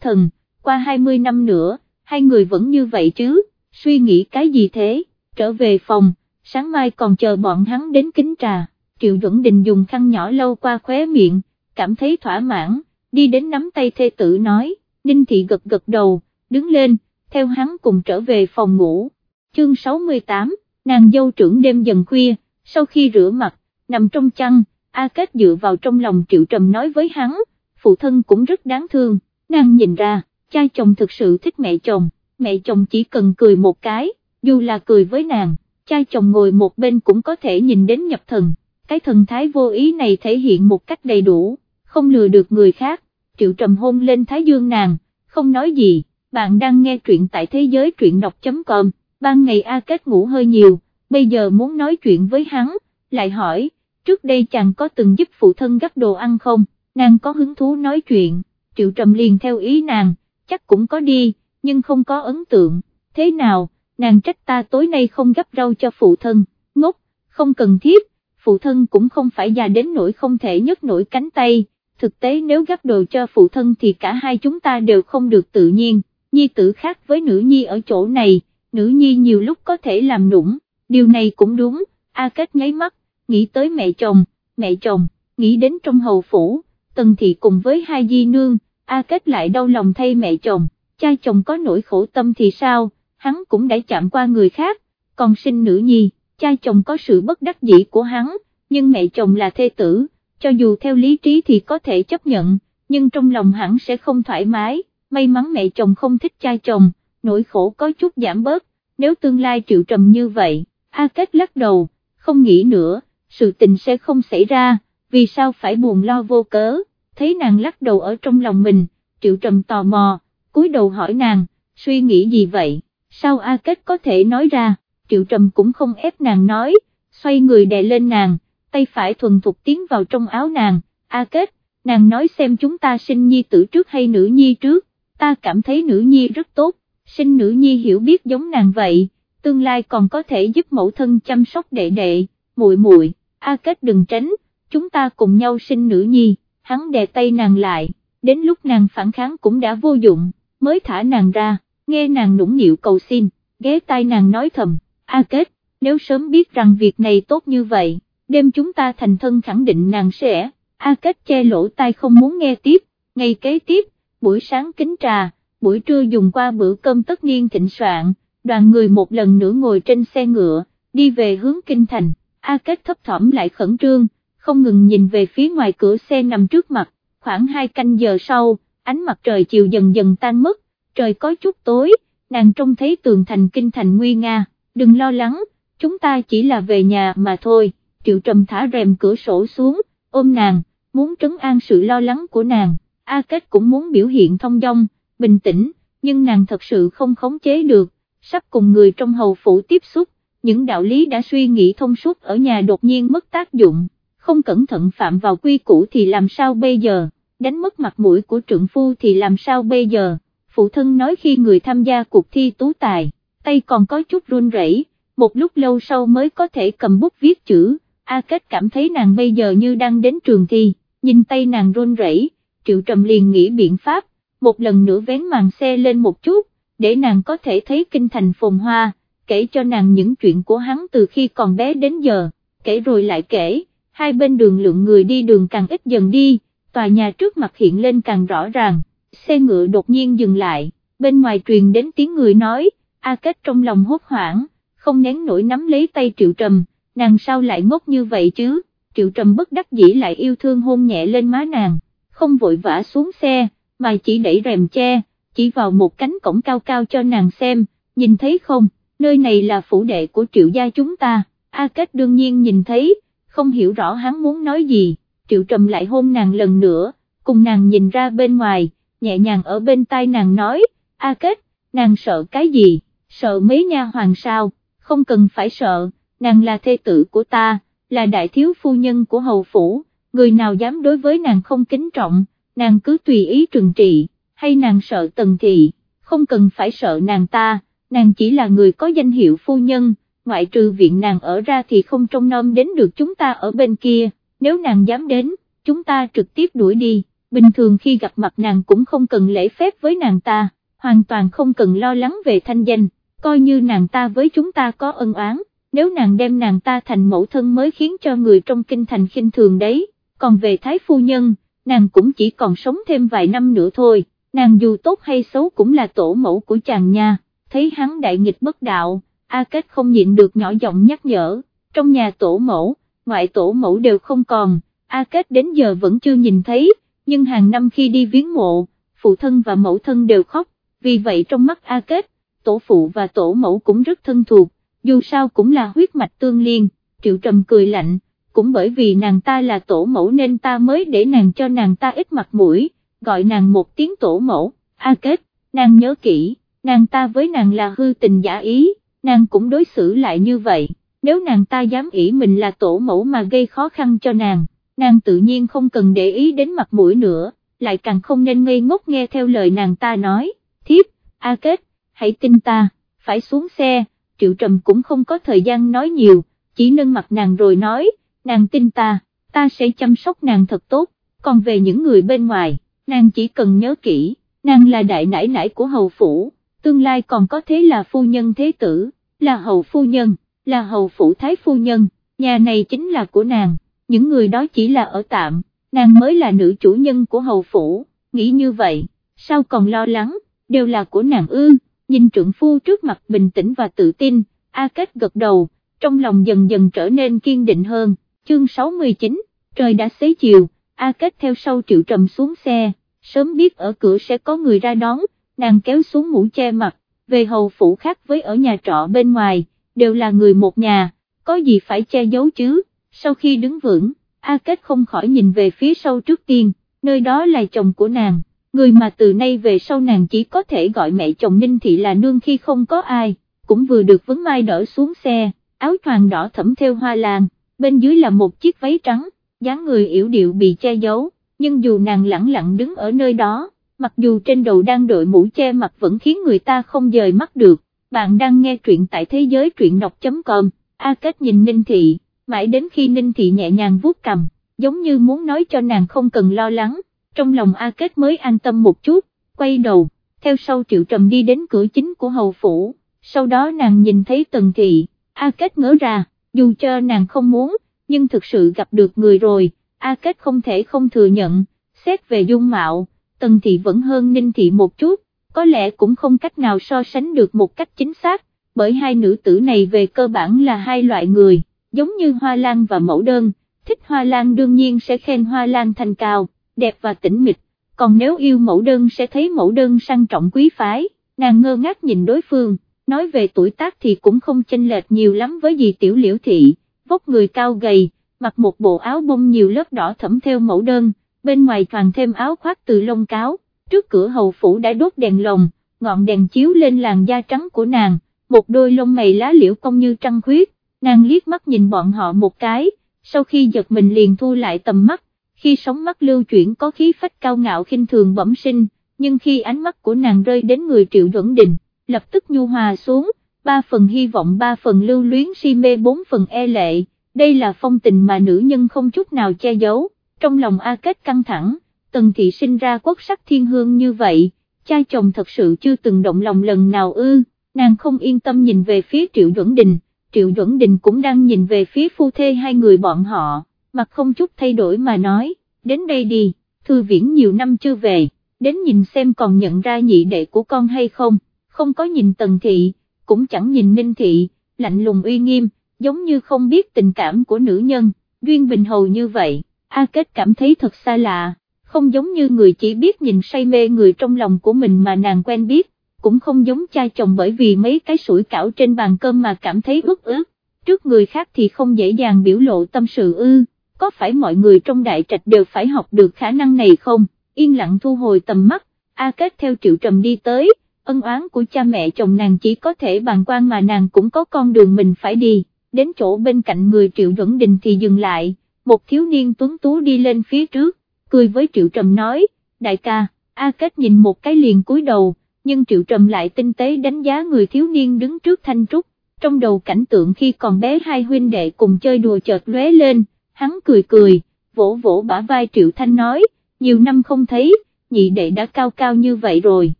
Speaker 1: thần, qua 20 năm nữa, hai người vẫn như vậy chứ, suy nghĩ cái gì thế, trở về phòng, sáng mai còn chờ bọn hắn đến kính trà, Triệu Duẩn Đình dùng khăn nhỏ lâu qua khóe miệng, cảm thấy thỏa mãn, đi đến nắm tay thê tử nói, Ninh Thị gật gật đầu, đứng lên, theo hắn cùng trở về phòng ngủ, chương 68, nàng dâu trưởng đêm dần khuya, sau khi rửa mặt, nằm trong chăn, A Kết dựa vào trong lòng Triệu Trầm nói với hắn, phụ thân cũng rất đáng thương, nàng nhìn ra, cha chồng thực sự thích mẹ chồng, mẹ chồng chỉ cần cười một cái, dù là cười với nàng, cha chồng ngồi một bên cũng có thể nhìn đến nhập thần, cái thần thái vô ý này thể hiện một cách đầy đủ, không lừa được người khác, Triệu Trầm hôn lên thái dương nàng, không nói gì, bạn đang nghe truyện tại thế giới truyện đọc.com, ban ngày A Kết ngủ hơi nhiều, bây giờ muốn nói chuyện với hắn, lại hỏi, trước đây chàng có từng giúp phụ thân gấp đồ ăn không, nàng có hứng thú nói chuyện, Triệu Trầm liền theo ý nàng, chắc cũng có đi, nhưng không có ấn tượng, thế nào, nàng trách ta tối nay không gấp rau cho phụ thân, ngốc, không cần thiết, phụ thân cũng không phải già đến nỗi không thể nhấc nổi cánh tay, thực tế nếu gấp đồ cho phụ thân thì cả hai chúng ta đều không được tự nhiên, nhi tử khác với nữ nhi ở chỗ này, nữ nhi nhiều lúc có thể làm nũng, điều này cũng đúng, A Kết nháy mắt, nghĩ tới mẹ chồng, mẹ chồng, nghĩ đến trong hầu phủ, tần thị cùng với hai di nương, A Kết lại đau lòng thay mẹ chồng, cha chồng có nỗi khổ tâm thì sao, hắn cũng đã chạm qua người khác, còn sinh nữ nhi, cha chồng có sự bất đắc dĩ của hắn, nhưng mẹ chồng là thê tử, cho dù theo lý trí thì có thể chấp nhận, nhưng trong lòng hẳn sẽ không thoải mái, may mắn mẹ chồng không thích cha chồng, nỗi khổ có chút giảm bớt, nếu tương lai triệu trầm như vậy, A Kết lắc đầu, không nghĩ nữa, sự tình sẽ không xảy ra, vì sao phải buồn lo vô cớ, thấy nàng lắc đầu ở trong lòng mình, triệu trầm tò mò, cúi đầu hỏi nàng, suy nghĩ gì vậy, sao A Kết có thể nói ra, triệu trầm cũng không ép nàng nói, xoay người đè lên nàng, tay phải thuần thục tiến vào trong áo nàng, A Kết, nàng nói xem chúng ta sinh nhi tử trước hay nữ nhi trước, ta cảm thấy nữ nhi rất tốt, sinh nữ nhi hiểu biết giống nàng vậy, tương lai còn có thể giúp mẫu thân chăm sóc đệ đệ, muội muội, A Kết đừng tránh, chúng ta cùng nhau sinh nữ nhi, hắn đè tay nàng lại, đến lúc nàng phản kháng cũng đã vô dụng, mới thả nàng ra, nghe nàng nũng nịu cầu xin, ghé tai nàng nói thầm, A Kết, nếu sớm biết rằng việc này tốt như vậy, đêm chúng ta thành thân khẳng định nàng sẽ, A Kết che lỗ tai không muốn nghe tiếp, ngày kế tiếp, buổi sáng kính trà, buổi trưa dùng qua bữa cơm tất niên thịnh soạn, đoàn người một lần nữa ngồi trên xe ngựa, đi về hướng kinh thành, A Kết thấp thỏm lại khẩn trương, không ngừng nhìn về phía ngoài cửa xe nằm trước mặt, khoảng hai canh giờ sau, ánh mặt trời chiều dần dần tan mất, trời có chút tối, nàng trông thấy tường thành kinh thành nguy nga, đừng lo lắng, chúng ta chỉ là về nhà mà thôi, triệu trầm thả rèm cửa sổ xuống, ôm nàng, muốn trấn an sự lo lắng của nàng, A Kết cũng muốn biểu hiện thông dong, bình tĩnh, nhưng nàng thật sự không khống chế được, sắp cùng người trong hầu phủ tiếp xúc, những đạo lý đã suy nghĩ thông suốt ở nhà đột nhiên mất tác dụng, không cẩn thận phạm vào quy củ thì làm sao bây giờ, đánh mất mặt mũi của trượng phu thì làm sao bây giờ, phụ thân nói khi người tham gia cuộc thi tú tài, tay còn có chút run rẩy, một lúc lâu sau mới có thể cầm bút viết chữ, A Kết cảm thấy nàng bây giờ như đang đến trường thi, nhìn tay nàng run rẩy, Triệu Trầm liền nghĩ biện pháp, một lần nữa vén màn xe lên một chút, để nàng có thể thấy kinh thành phồn hoa, kể cho nàng những chuyện của hắn từ khi còn bé đến giờ, kể rồi lại kể, hai bên đường lượng người đi đường càng ít dần đi, tòa nhà trước mặt hiện lên càng rõ ràng, xe ngựa đột nhiên dừng lại, bên ngoài truyền đến tiếng người nói, A Kết trong lòng hốt hoảng, không nén nổi nắm lấy tay Triệu Trầm, nàng sao lại ngốc như vậy chứ, Triệu Trầm bất đắc dĩ lại yêu thương hôn nhẹ lên má nàng, không vội vã xuống xe, mà chỉ đẩy rèm che, chỉ vào một cánh cổng cao cao cho nàng xem, nhìn thấy không, nơi này là phủ đệ của triệu gia chúng ta, A Kết đương nhiên nhìn thấy, không hiểu rõ hắn muốn nói gì, triệu trầm lại hôn nàng lần nữa, cùng nàng nhìn ra bên ngoài, nhẹ nhàng ở bên tai nàng nói, A Kết, nàng sợ cái gì, sợ mấy nha hoàng sao, không cần phải sợ, nàng là thê tử của ta, là đại thiếu phu nhân của hầu phủ, người nào dám đối với nàng không kính trọng, nàng cứ tùy ý trừng trị, hay nàng sợ tần thị, không cần phải sợ nàng ta, nàng chỉ là người có danh hiệu phu nhân, ngoại trừ viện nàng ở ra thì không trông nom đến được chúng ta ở bên kia, nếu nàng dám đến, chúng ta trực tiếp đuổi đi, bình thường khi gặp mặt nàng cũng không cần lễ phép với nàng ta, hoàn toàn không cần lo lắng về thanh danh, coi như nàng ta với chúng ta có ân oán, nếu nàng đem nàng ta thành mẫu thân mới khiến cho người trong kinh thành khinh thường đấy, còn về thái phu nhân, nàng cũng chỉ còn sống thêm vài năm nữa thôi, nàng dù tốt hay xấu cũng là tổ mẫu của chàng nha, thấy hắn đại nghịch bất đạo, A Kết không nhịn được nhỏ giọng nhắc nhở, trong nhà tổ mẫu, ngoại tổ mẫu đều không còn, A Kết đến giờ vẫn chưa nhìn thấy, nhưng hàng năm khi đi viếng mộ, phụ thân và mẫu thân đều khóc, vì vậy trong mắt A Kết, tổ phụ và tổ mẫu cũng rất thân thuộc, dù sao cũng là huyết mạch tương liên, Triệu Trầm cười lạnh, cũng bởi vì nàng ta là tổ mẫu nên ta mới để nàng cho nàng ta ít mặt mũi, gọi nàng một tiếng tổ mẫu, A Kết, nàng nhớ kỹ, nàng ta với nàng là hư tình giả ý, nàng cũng đối xử lại như vậy, nếu nàng ta dám ý mình là tổ mẫu mà gây khó khăn cho nàng, nàng tự nhiên không cần để ý đến mặt mũi nữa, lại càng không nên ngây ngốc nghe theo lời nàng ta nói, thiếp, A Kết, hãy tin ta, phải xuống xe, Triệu Trầm cũng không có thời gian nói nhiều, chỉ nâng mặt nàng rồi nói, nàng tin ta, ta sẽ chăm sóc nàng thật tốt, còn về những người bên ngoài, nàng chỉ cần nhớ kỹ, nàng là đại nải nải của hầu phủ, tương lai còn có thế là phu nhân thế tử, là hầu phu nhân, là hầu phủ thái phu nhân, nhà này chính là của nàng, những người đó chỉ là ở tạm, nàng mới là nữ chủ nhân của hầu phủ, nghĩ như vậy, sao còn lo lắng, đều là của nàng ư, nhìn Trưởng phu trước mặt bình tĩnh và tự tin, A Kết gật đầu, trong lòng dần dần trở nên kiên định hơn, chương 69, trời đã xế chiều, A Kết theo sau triệu trầm xuống xe, sớm biết ở cửa sẽ có người ra đón, nàng kéo xuống mũ che mặt, về hầu phủ khác với ở nhà trọ bên ngoài, đều là người một nhà, có gì phải che giấu chứ, sau khi đứng vững, A Kết không khỏi nhìn về phía sau trước tiên, nơi đó là chồng của nàng, người mà từ nay về sau nàng chỉ có thể gọi mẹ chồng Ninh Thị là nương khi không có ai, cũng vừa được vấn mai đỡ xuống xe, áo choàng đỏ thẫm theo hoa lan, bên dưới là một chiếc váy trắng, dáng người yểu điệu bị che giấu, nhưng dù nàng lặng lặng đứng ở nơi đó, mặc dù trên đầu đang đội mũ che mặt vẫn khiến người ta không dời mắt được, bạn đang nghe truyện tại thế giới truyện đọc.com, A Kết nhìn Ninh Thị, mãi đến khi Ninh Thị nhẹ nhàng vuốt cầm, giống như muốn nói cho nàng không cần lo lắng, trong lòng A Kết mới an tâm một chút, quay đầu, theo sau Triệu Trầm đi đến cửa chính của hầu phủ, sau đó nàng nhìn thấy Tần Thị, A Kết ngỡ ra, dù cho nàng không muốn, nhưng thực sự gặp được người rồi, A Kết không thể không thừa nhận, xét về dung mạo Tần Thị vẫn hơn Ninh Thị một chút, có lẽ cũng không cách nào so sánh được một cách chính xác, bởi hai nữ tử này về cơ bản là hai loại người, giống như Hoa Lan và Mẫu Đơn, thích Hoa Lan đương nhiên sẽ khen Hoa Lan thành cao, đẹp và tĩnh mịch, còn nếu yêu Mẫu Đơn sẽ thấy Mẫu Đơn sang trọng quý phái, nàng ngơ ngác nhìn đối phương, nói về tuổi tác thì cũng không chênh lệch nhiều lắm với dì Tiểu Liễu Thị, vóc người cao gầy, mặc một bộ áo bông nhiều lớp đỏ thẫm theo Mẫu Đơn bên ngoài toàn thêm áo khoác từ lông cáo, trước cửa hầu phủ đã đốt đèn lồng, ngọn đèn chiếu lên làn da trắng của nàng, một đôi lông mày lá liễu cong như trăng khuyết, nàng liếc mắt nhìn bọn họ một cái, sau khi giật mình liền thu lại tầm mắt, khi sóng mắt lưu chuyển có khí phách cao ngạo khinh thường bẩm sinh, nhưng khi ánh mắt của nàng rơi đến người triệu duẩn đình, lập tức nhu hòa xuống, ba phần hy vọng ba phần lưu luyến si mê bốn phần e lệ, đây là phong tình mà nữ nhân không chút nào che giấu trong lòng A Kết căng thẳng, tần thị sinh ra quốc sắc thiên hương như vậy, cha chồng thật sự chưa từng động lòng lần nào ư, nàng không yên tâm nhìn về phía Triệu Duẩn Đình, Triệu Duẩn Đình cũng đang nhìn về phía phu thê hai người bọn họ, mặt không chút thay đổi mà nói, đến đây đi, thư viễn nhiều năm chưa về, đến nhìn xem còn nhận ra nhị đệ của con hay không, không có nhìn tần thị, cũng chẳng nhìn ninh thị, lạnh lùng uy nghiêm, giống như không biết tình cảm của nữ nhân, duyên bình hầu như vậy. A Kết cảm thấy thật xa lạ, không giống như người chỉ biết nhìn say mê người trong lòng của mình mà nàng quen biết, cũng không giống cha chồng bởi vì mấy cái sủi cảo trên bàn cơm mà cảm thấy ướt ướt, trước người khác thì không dễ dàng biểu lộ tâm sự ư, có phải mọi người trong đại trạch đều phải học được khả năng này không, yên lặng thu hồi tầm mắt, A Kết theo triệu trầm đi tới, ân oán của cha mẹ chồng nàng chỉ có thể bàn quan mà nàng cũng có con đường mình phải đi, đến chỗ bên cạnh người triệu duẩn đình thì dừng lại một thiếu niên tuấn tú đi lên phía trước, cười với Triệu Trầm nói, đại ca, A Kết nhìn một cái liền cúi đầu, nhưng Triệu Trầm lại tinh tế đánh giá người thiếu niên đứng trước thanh trúc, trong đầu cảnh tượng khi còn bé hai huynh đệ cùng chơi đùa chợt lóe lên, hắn cười cười, vỗ vỗ bả vai Triệu Thanh nói, nhiều năm không thấy, nhị đệ đã cao cao như vậy rồi,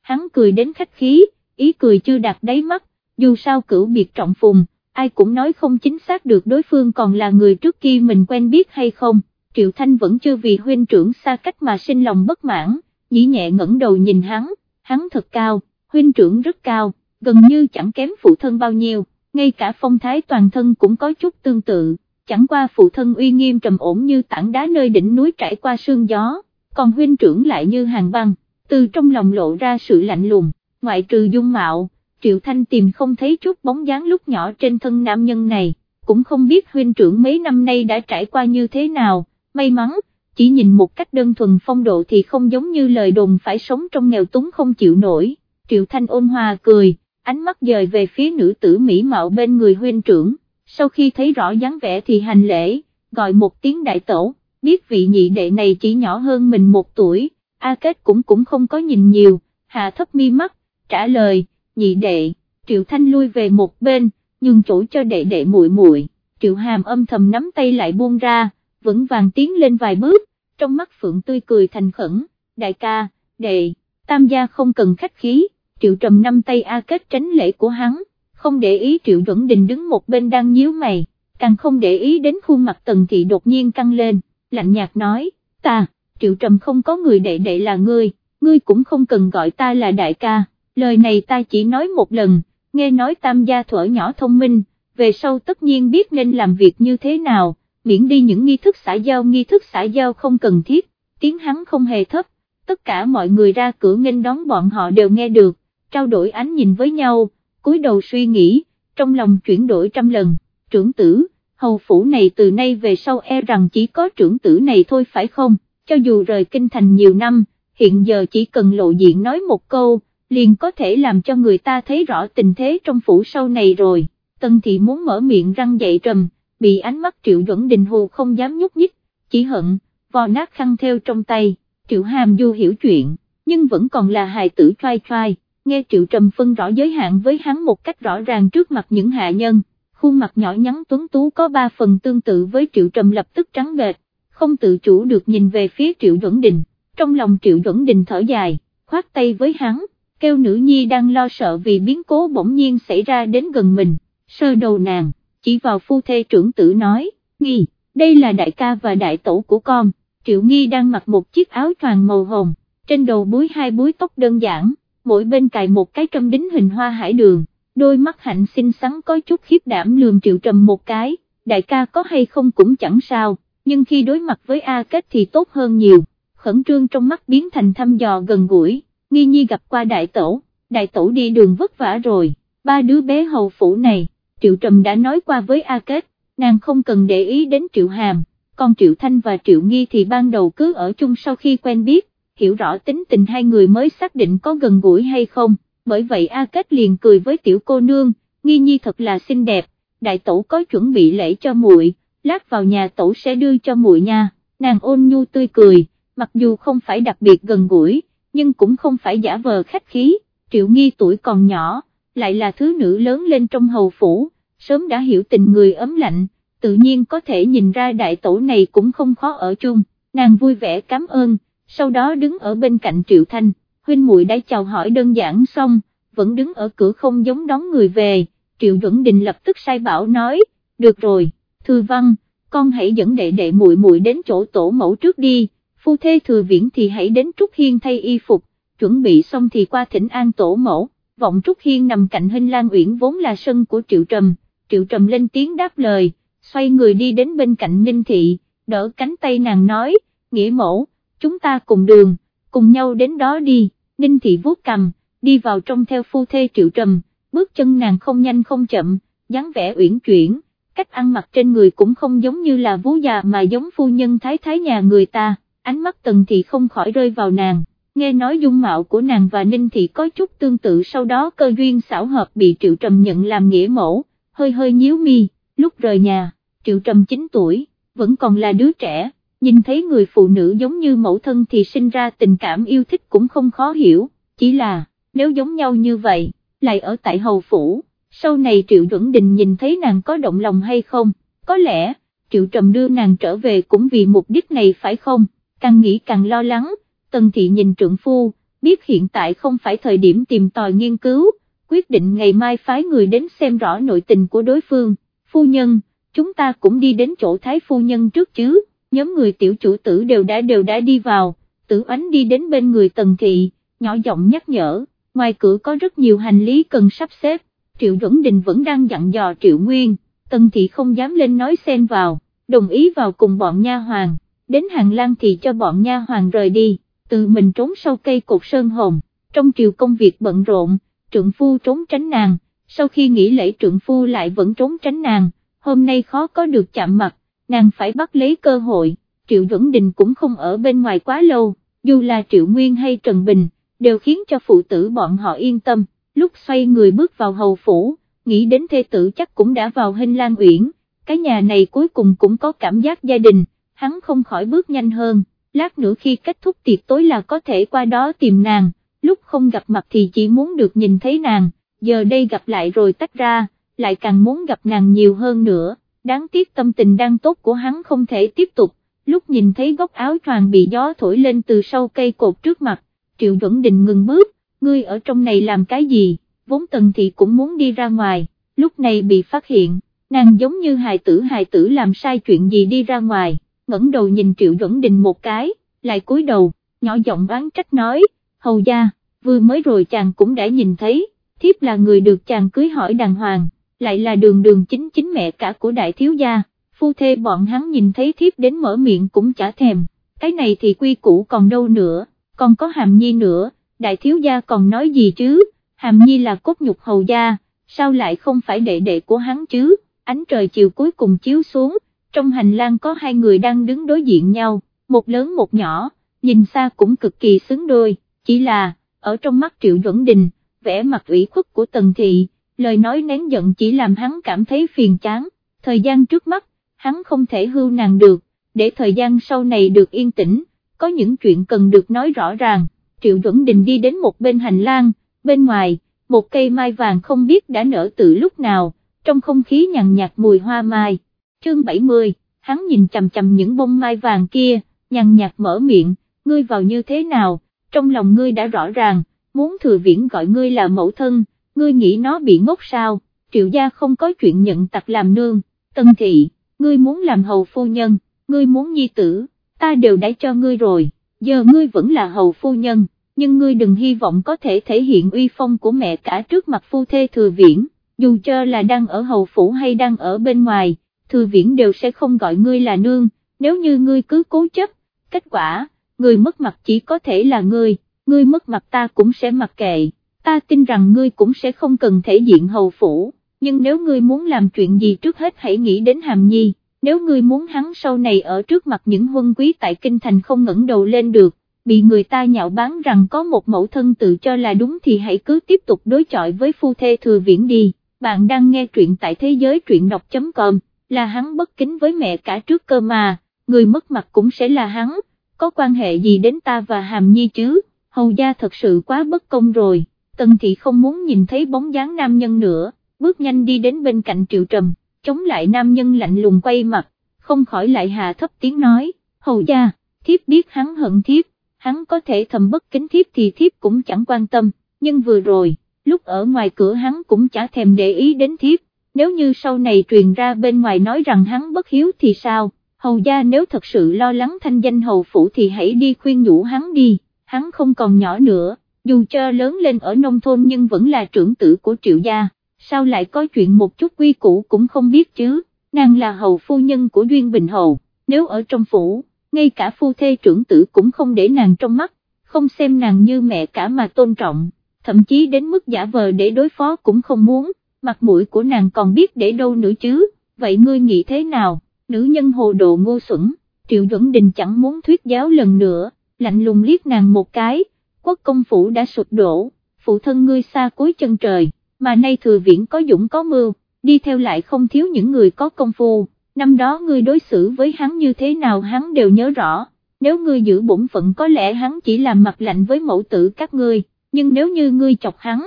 Speaker 1: hắn cười đến khách khí, ý cười chưa đạt đáy mắt, dù sao cửu biệt trọng phùng, ai cũng nói không chính xác được đối phương còn là người trước kia mình quen biết hay không, Triệu Thanh vẫn chưa vì huynh trưởng xa cách mà sinh lòng bất mãn, nhĩ nhẹ ngẩng đầu nhìn hắn, hắn thật cao, huynh trưởng rất cao, gần như chẳng kém phụ thân bao nhiêu, ngay cả phong thái toàn thân cũng có chút tương tự, chẳng qua phụ thân uy nghiêm trầm ổn như tảng đá nơi đỉnh núi trải qua sương gió, còn huynh trưởng lại như hàng băng, từ trong lòng lộ ra sự lạnh lùng, ngoại trừ dung mạo, Triệu Thanh tìm không thấy chút bóng dáng lúc nhỏ trên thân nam nhân này, cũng không biết huynh trưởng mấy năm nay đã trải qua như thế nào, may mắn, chỉ nhìn một cách đơn thuần phong độ thì không giống như lời đồn phải sống trong nghèo túng không chịu nổi, Triệu Thanh ôn hòa cười, ánh mắt dời về phía nữ tử mỹ mạo bên người huynh trưởng, sau khi thấy rõ dáng vẻ thì hành lễ, gọi một tiếng đại tổ, biết vị nhị đệ này chỉ nhỏ hơn mình một tuổi, A Kết cũng cũng không có nhìn nhiều, hạ thấp mi mắt, trả lời, nhị đệ, Triệu Thanh lui về một bên, nhường chỗ cho đệ đệ muội muội. Triệu Hàm âm thầm nắm tay lại buông ra, vững vàng tiến lên vài bước, trong mắt Phượng tươi cười thành khẩn, đại ca, đệ, tam gia không cần khách khí, Triệu Trầm năm tay A Kết tránh lễ của hắn, không để ý Triệu Duẩn Đình đứng một bên đang nhíu mày, càng không để ý đến khuôn mặt Tần Thị đột nhiên căng lên, lạnh nhạt nói, ta, Triệu Trầm không có người đệ đệ là ngươi, ngươi cũng không cần gọi ta là đại ca, lời này ta chỉ nói một lần, nghe nói tam gia thuở nhỏ thông minh, về sau tất nhiên biết nên làm việc như thế nào, miễn đi những nghi thức xã giao nghi thức xã giao không cần thiết, tiếng hắn không hề thấp, tất cả mọi người ra cửa nghênh đón bọn họ đều nghe được, trao đổi ánh nhìn với nhau, cúi đầu suy nghĩ, trong lòng chuyển đổi trăm lần, trưởng tử, hầu phủ này từ nay về sau e rằng chỉ có trưởng tử này thôi phải không, cho dù rời kinh thành nhiều năm, hiện giờ chỉ cần lộ diện nói một câu, liền có thể làm cho người ta thấy rõ tình thế trong phủ sau này rồi, tần thị muốn mở miệng răng dậy trầm, bị ánh mắt triệu duẩn đình hù không dám nhúc nhích, chỉ hận, vò nát khăn theo trong tay, triệu hàm du hiểu chuyện, nhưng vẫn còn là hài tử trai trai, nghe triệu trầm phân rõ giới hạn với hắn một cách rõ ràng trước mặt những hạ nhân, khuôn mặt nhỏ nhắn tuấn tú có ba phần tương tự với triệu trầm lập tức trắng bệch, không tự chủ được nhìn về phía triệu duẩn đình, trong lòng triệu duẩn đình thở dài, khoát tay với hắn, kêu nữ nhi đang lo sợ vì biến cố bỗng nhiên xảy ra đến gần mình, sơ đầu nàng chỉ vào phu thê trưởng tử nói, nghi, đây là đại ca và đại tổ của con, triệu nghi đang mặc một chiếc áo choàng màu hồng, trên đầu búi hai búi tóc đơn giản, mỗi bên cài một cái trâm đính hình hoa hải đường, đôi mắt hạnh xinh xắn có chút khiếp đảm lườm triệu trầm một cái, đại ca có hay không cũng chẳng sao, nhưng khi đối mặt với A Kết thì tốt hơn nhiều, khẩn trương trong mắt biến thành thăm dò gần gũi, nghi nhi gặp qua đại tổ, đại tổ đi đường vất vả rồi, ba đứa bé hầu phủ này, Triệu Trầm đã nói qua với A Kết, nàng không cần để ý đến Triệu Hàm, còn Triệu Thanh và Triệu Nghi thì ban đầu cứ ở chung sau khi quen biết, hiểu rõ tính tình hai người mới xác định có gần gũi hay không, bởi vậy A Kết liền cười với tiểu cô nương, Nghi Nhi thật là xinh đẹp, đại tổ có chuẩn bị lễ cho muội, lát vào nhà tổ sẽ đưa cho muội nha, nàng ôn nhu tươi cười, mặc dù không phải đặc biệt gần gũi, nhưng cũng không phải giả vờ khách khí, Triệu Nghi tuổi còn nhỏ lại là thứ nữ lớn lên trong hầu phủ, sớm đã hiểu tình người ấm lạnh, tự nhiên có thể nhìn ra đại tổ này cũng không khó ở chung, nàng vui vẻ cảm ơn, sau đó đứng ở bên cạnh Triệu Thanh, huynh muội đã chào hỏi đơn giản xong, vẫn đứng ở cửa không giống đón người về, Triệu Duẩn Đình lập tức sai bảo nói, được rồi, thư văn, con hãy dẫn đệ đệ muội muội đến chỗ tổ mẫu trước đi, phu thê thừa viễn thì hãy đến Trúc Hiên thay y phục, chuẩn bị xong thì qua thỉnh an tổ mẫu vọng Trúc Hiên nằm cạnh Hinh Lan Uyển vốn là sân của Triệu Trầm, Triệu Trầm lên tiếng đáp lời, xoay người đi đến bên cạnh Ninh Thị, đỡ cánh tay nàng nói, nghĩa mẫu, chúng ta cùng đường, cùng nhau đến đó đi, Ninh Thị vuốt cầm, đi vào trong theo phu thê Triệu Trầm, bước chân nàng không nhanh không chậm, dáng vẻ uyển chuyển, cách ăn mặc trên người cũng không giống như là vú già mà giống phu nhân thái thái nhà người ta, ánh mắt tần thị không khỏi rơi vào nàng nghe nói dung mạo của nàng và Ninh Thị có chút tương tự sau đó cơ duyên xảo hợp bị Triệu Trầm nhận làm nghĩa mẫu, hơi hơi nhíu mi, lúc rời nhà, Triệu Trầm 9 tuổi, vẫn còn là đứa trẻ, nhìn thấy người phụ nữ giống như mẫu thân thì sinh ra tình cảm yêu thích cũng không khó hiểu, chỉ là, nếu giống nhau như vậy, lại ở tại hầu phủ, sau này Triệu Duẩn Đình nhìn thấy nàng có động lòng hay không, có lẽ, Triệu Trầm đưa nàng trở về cũng vì mục đích này phải không, càng nghĩ càng lo lắng, Tần Thị nhìn trượng phu, biết hiện tại không phải thời điểm tìm tòi nghiên cứu, quyết định ngày mai phái người đến xem rõ nội tình của đối phương, phu nhân, chúng ta cũng đi đến chỗ thái phu nhân trước chứ, nhóm người tiểu chủ tử đều đã đều đã đi vào, tử ánh đi đến bên người Tần Thị, nhỏ giọng nhắc nhở, ngoài cửa có rất nhiều hành lý cần sắp xếp, Triệu Duẩn Đình vẫn đang dặn dò Triệu Nguyên, Tần Thị không dám lên nói xen vào, đồng ý vào cùng bọn nha hoàng, đến hàng lang thì cho bọn nha hoàng rời đi, tự mình trốn sau cây cột sơn hồn, trong triều công việc bận rộn, trượng phu trốn tránh nàng, sau khi nghỉ lễ trượng phu lại vẫn trốn tránh nàng, hôm nay khó có được chạm mặt, nàng phải bắt lấy cơ hội, Triệu Duẩn Đình cũng không ở bên ngoài quá lâu, dù là Triệu Nguyên hay Trần Bình, đều khiến cho phụ tử bọn họ yên tâm, lúc xoay người bước vào hầu phủ, nghĩ đến thê tử chắc cũng đã vào hình lan uyển, cái nhà này cuối cùng cũng có cảm giác gia đình, hắn không khỏi bước nhanh hơn, lát nữa khi kết thúc tiệc tối là có thể qua đó tìm nàng, lúc không gặp mặt thì chỉ muốn được nhìn thấy nàng, giờ đây gặp lại rồi tách ra, lại càng muốn gặp nàng nhiều hơn nữa, đáng tiếc tâm tình đang tốt của hắn không thể tiếp tục, lúc nhìn thấy góc áo choàng bị gió thổi lên từ sau cây cột trước mặt, Triệu Duẩn Đình ngừng bước, ngươi ở trong này làm cái gì, vốn tần thị cũng muốn đi ra ngoài, lúc này bị phát hiện, nàng giống như hài tử hài tử làm sai chuyện gì đi ra ngoài, ngẩng đầu nhìn Triệu Duẩn Đình một cái, lại cúi đầu, nhỏ giọng oán trách nói, hầu gia, vừa mới rồi chàng cũng đã nhìn thấy, thiếp là người được chàng cưới hỏi đàng hoàng, lại là đường đường chính chính mẹ cả của đại thiếu gia, phu thê bọn hắn nhìn thấy thiếp đến mở miệng cũng chả thèm, cái này thì quy củ còn đâu nữa, còn có hàm nhi nữa, đại thiếu gia còn nói gì chứ, hàm nhi là cốt nhục hầu gia, sao lại không phải đệ đệ của hắn chứ, ánh trời chiều cuối cùng chiếu xuống, trong hành lang có hai người đang đứng đối diện nhau, một lớn một nhỏ, nhìn xa cũng cực kỳ xứng đôi, chỉ là, ở trong mắt Triệu Duẩn Đình, vẻ mặt ủy khuất của Tần Thị, lời nói nén giận chỉ làm hắn cảm thấy phiền chán, thời gian trước mắt, hắn không thể hưu nàng được, để thời gian sau này được yên tĩnh, có những chuyện cần được nói rõ ràng, Triệu Duẩn Đình đi đến một bên hành lang, bên ngoài, một cây mai vàng không biết đã nở từ lúc nào, trong không khí nhàn nhạt mùi hoa mai, chương 70, hắn nhìn chầm chầm những bông mai vàng kia, nhàn nhạt mở miệng, ngươi vào như thế nào, trong lòng ngươi đã rõ ràng, muốn thừa viễn gọi ngươi là mẫu thân, ngươi nghĩ nó bị ngốc sao, triệu gia không có chuyện nhận tặc làm nương, tân thị, ngươi muốn làm hầu phu nhân, ngươi muốn nhi tử, ta đều đã cho ngươi rồi, giờ ngươi vẫn là hầu phu nhân, nhưng ngươi đừng hy vọng có thể thể hiện uy phong của mẹ cả trước mặt phu thê thừa viễn, dù cho là đang ở hầu phủ hay đang ở bên ngoài, thừa viễn đều sẽ không gọi ngươi là nương, nếu như ngươi cứ cố chấp, kết quả, người mất mặt chỉ có thể là ngươi, ngươi mất mặt ta cũng sẽ mặc kệ, ta tin rằng ngươi cũng sẽ không cần thể diện hầu phủ, nhưng nếu ngươi muốn làm chuyện gì trước hết hãy nghĩ đến hàm nhi, nếu ngươi muốn hắn sau này ở trước mặt những huân quý tại kinh thành không ngẩng đầu lên được, bị người ta nhạo báng rằng có một mẫu thân tự cho là đúng thì hãy cứ tiếp tục đối chọi với phu thê thừa viễn đi, bạn đang nghe truyện tại thế giới truyện đọc.com, là hắn bất kính với mẹ cả trước cơ mà, người mất mặt cũng sẽ là hắn, có quan hệ gì đến ta và hàm nhi chứ, hầu gia thật sự quá bất công rồi, tần thị không muốn nhìn thấy bóng dáng nam nhân nữa, bước nhanh đi đến bên cạnh triệu trầm, chống lại nam nhân lạnh lùng quay mặt, không khỏi lại hạ thấp tiếng nói, hầu gia, thiếp biết hắn hận thiếp, hắn có thể thầm bất kính thiếp thì thiếp cũng chẳng quan tâm, nhưng vừa rồi, lúc ở ngoài cửa hắn cũng chả thèm để ý đến thiếp, nếu như sau này truyền ra bên ngoài nói rằng hắn bất hiếu thì sao, hầu gia nếu thật sự lo lắng thanh danh hầu phủ thì hãy đi khuyên nhủ hắn đi, hắn không còn nhỏ nữa, dù cho lớn lên ở nông thôn nhưng vẫn là trưởng tử của triệu gia, sao lại có chuyện một chút quy củ cũng không biết chứ, nàng là hầu phu nhân của Duyên Bình Hầu, nếu ở trong phủ, ngay cả phu thê trưởng tử cũng không để nàng trong mắt, không xem nàng như mẹ cả mà tôn trọng, thậm chí đến mức giả vờ để đối phó cũng không muốn, mặt mũi của nàng còn biết để đâu nữa chứ, vậy ngươi nghĩ thế nào, nữ nhân hồ đồ ngu xuẩn, Triệu Duẩn Đình chẳng muốn thuyết giáo lần nữa, lạnh lùng liếc nàng một cái, quốc công phủ đã sụp đổ, phụ thân ngươi xa cuối chân trời, mà nay thừa viễn có dũng có mưu, đi theo lại không thiếu những người có công phu, năm đó ngươi đối xử với hắn như thế nào hắn đều nhớ rõ, nếu ngươi giữ bổn phận có lẽ hắn chỉ làm mặt lạnh với mẫu tử các ngươi, nhưng nếu như ngươi chọc hắn,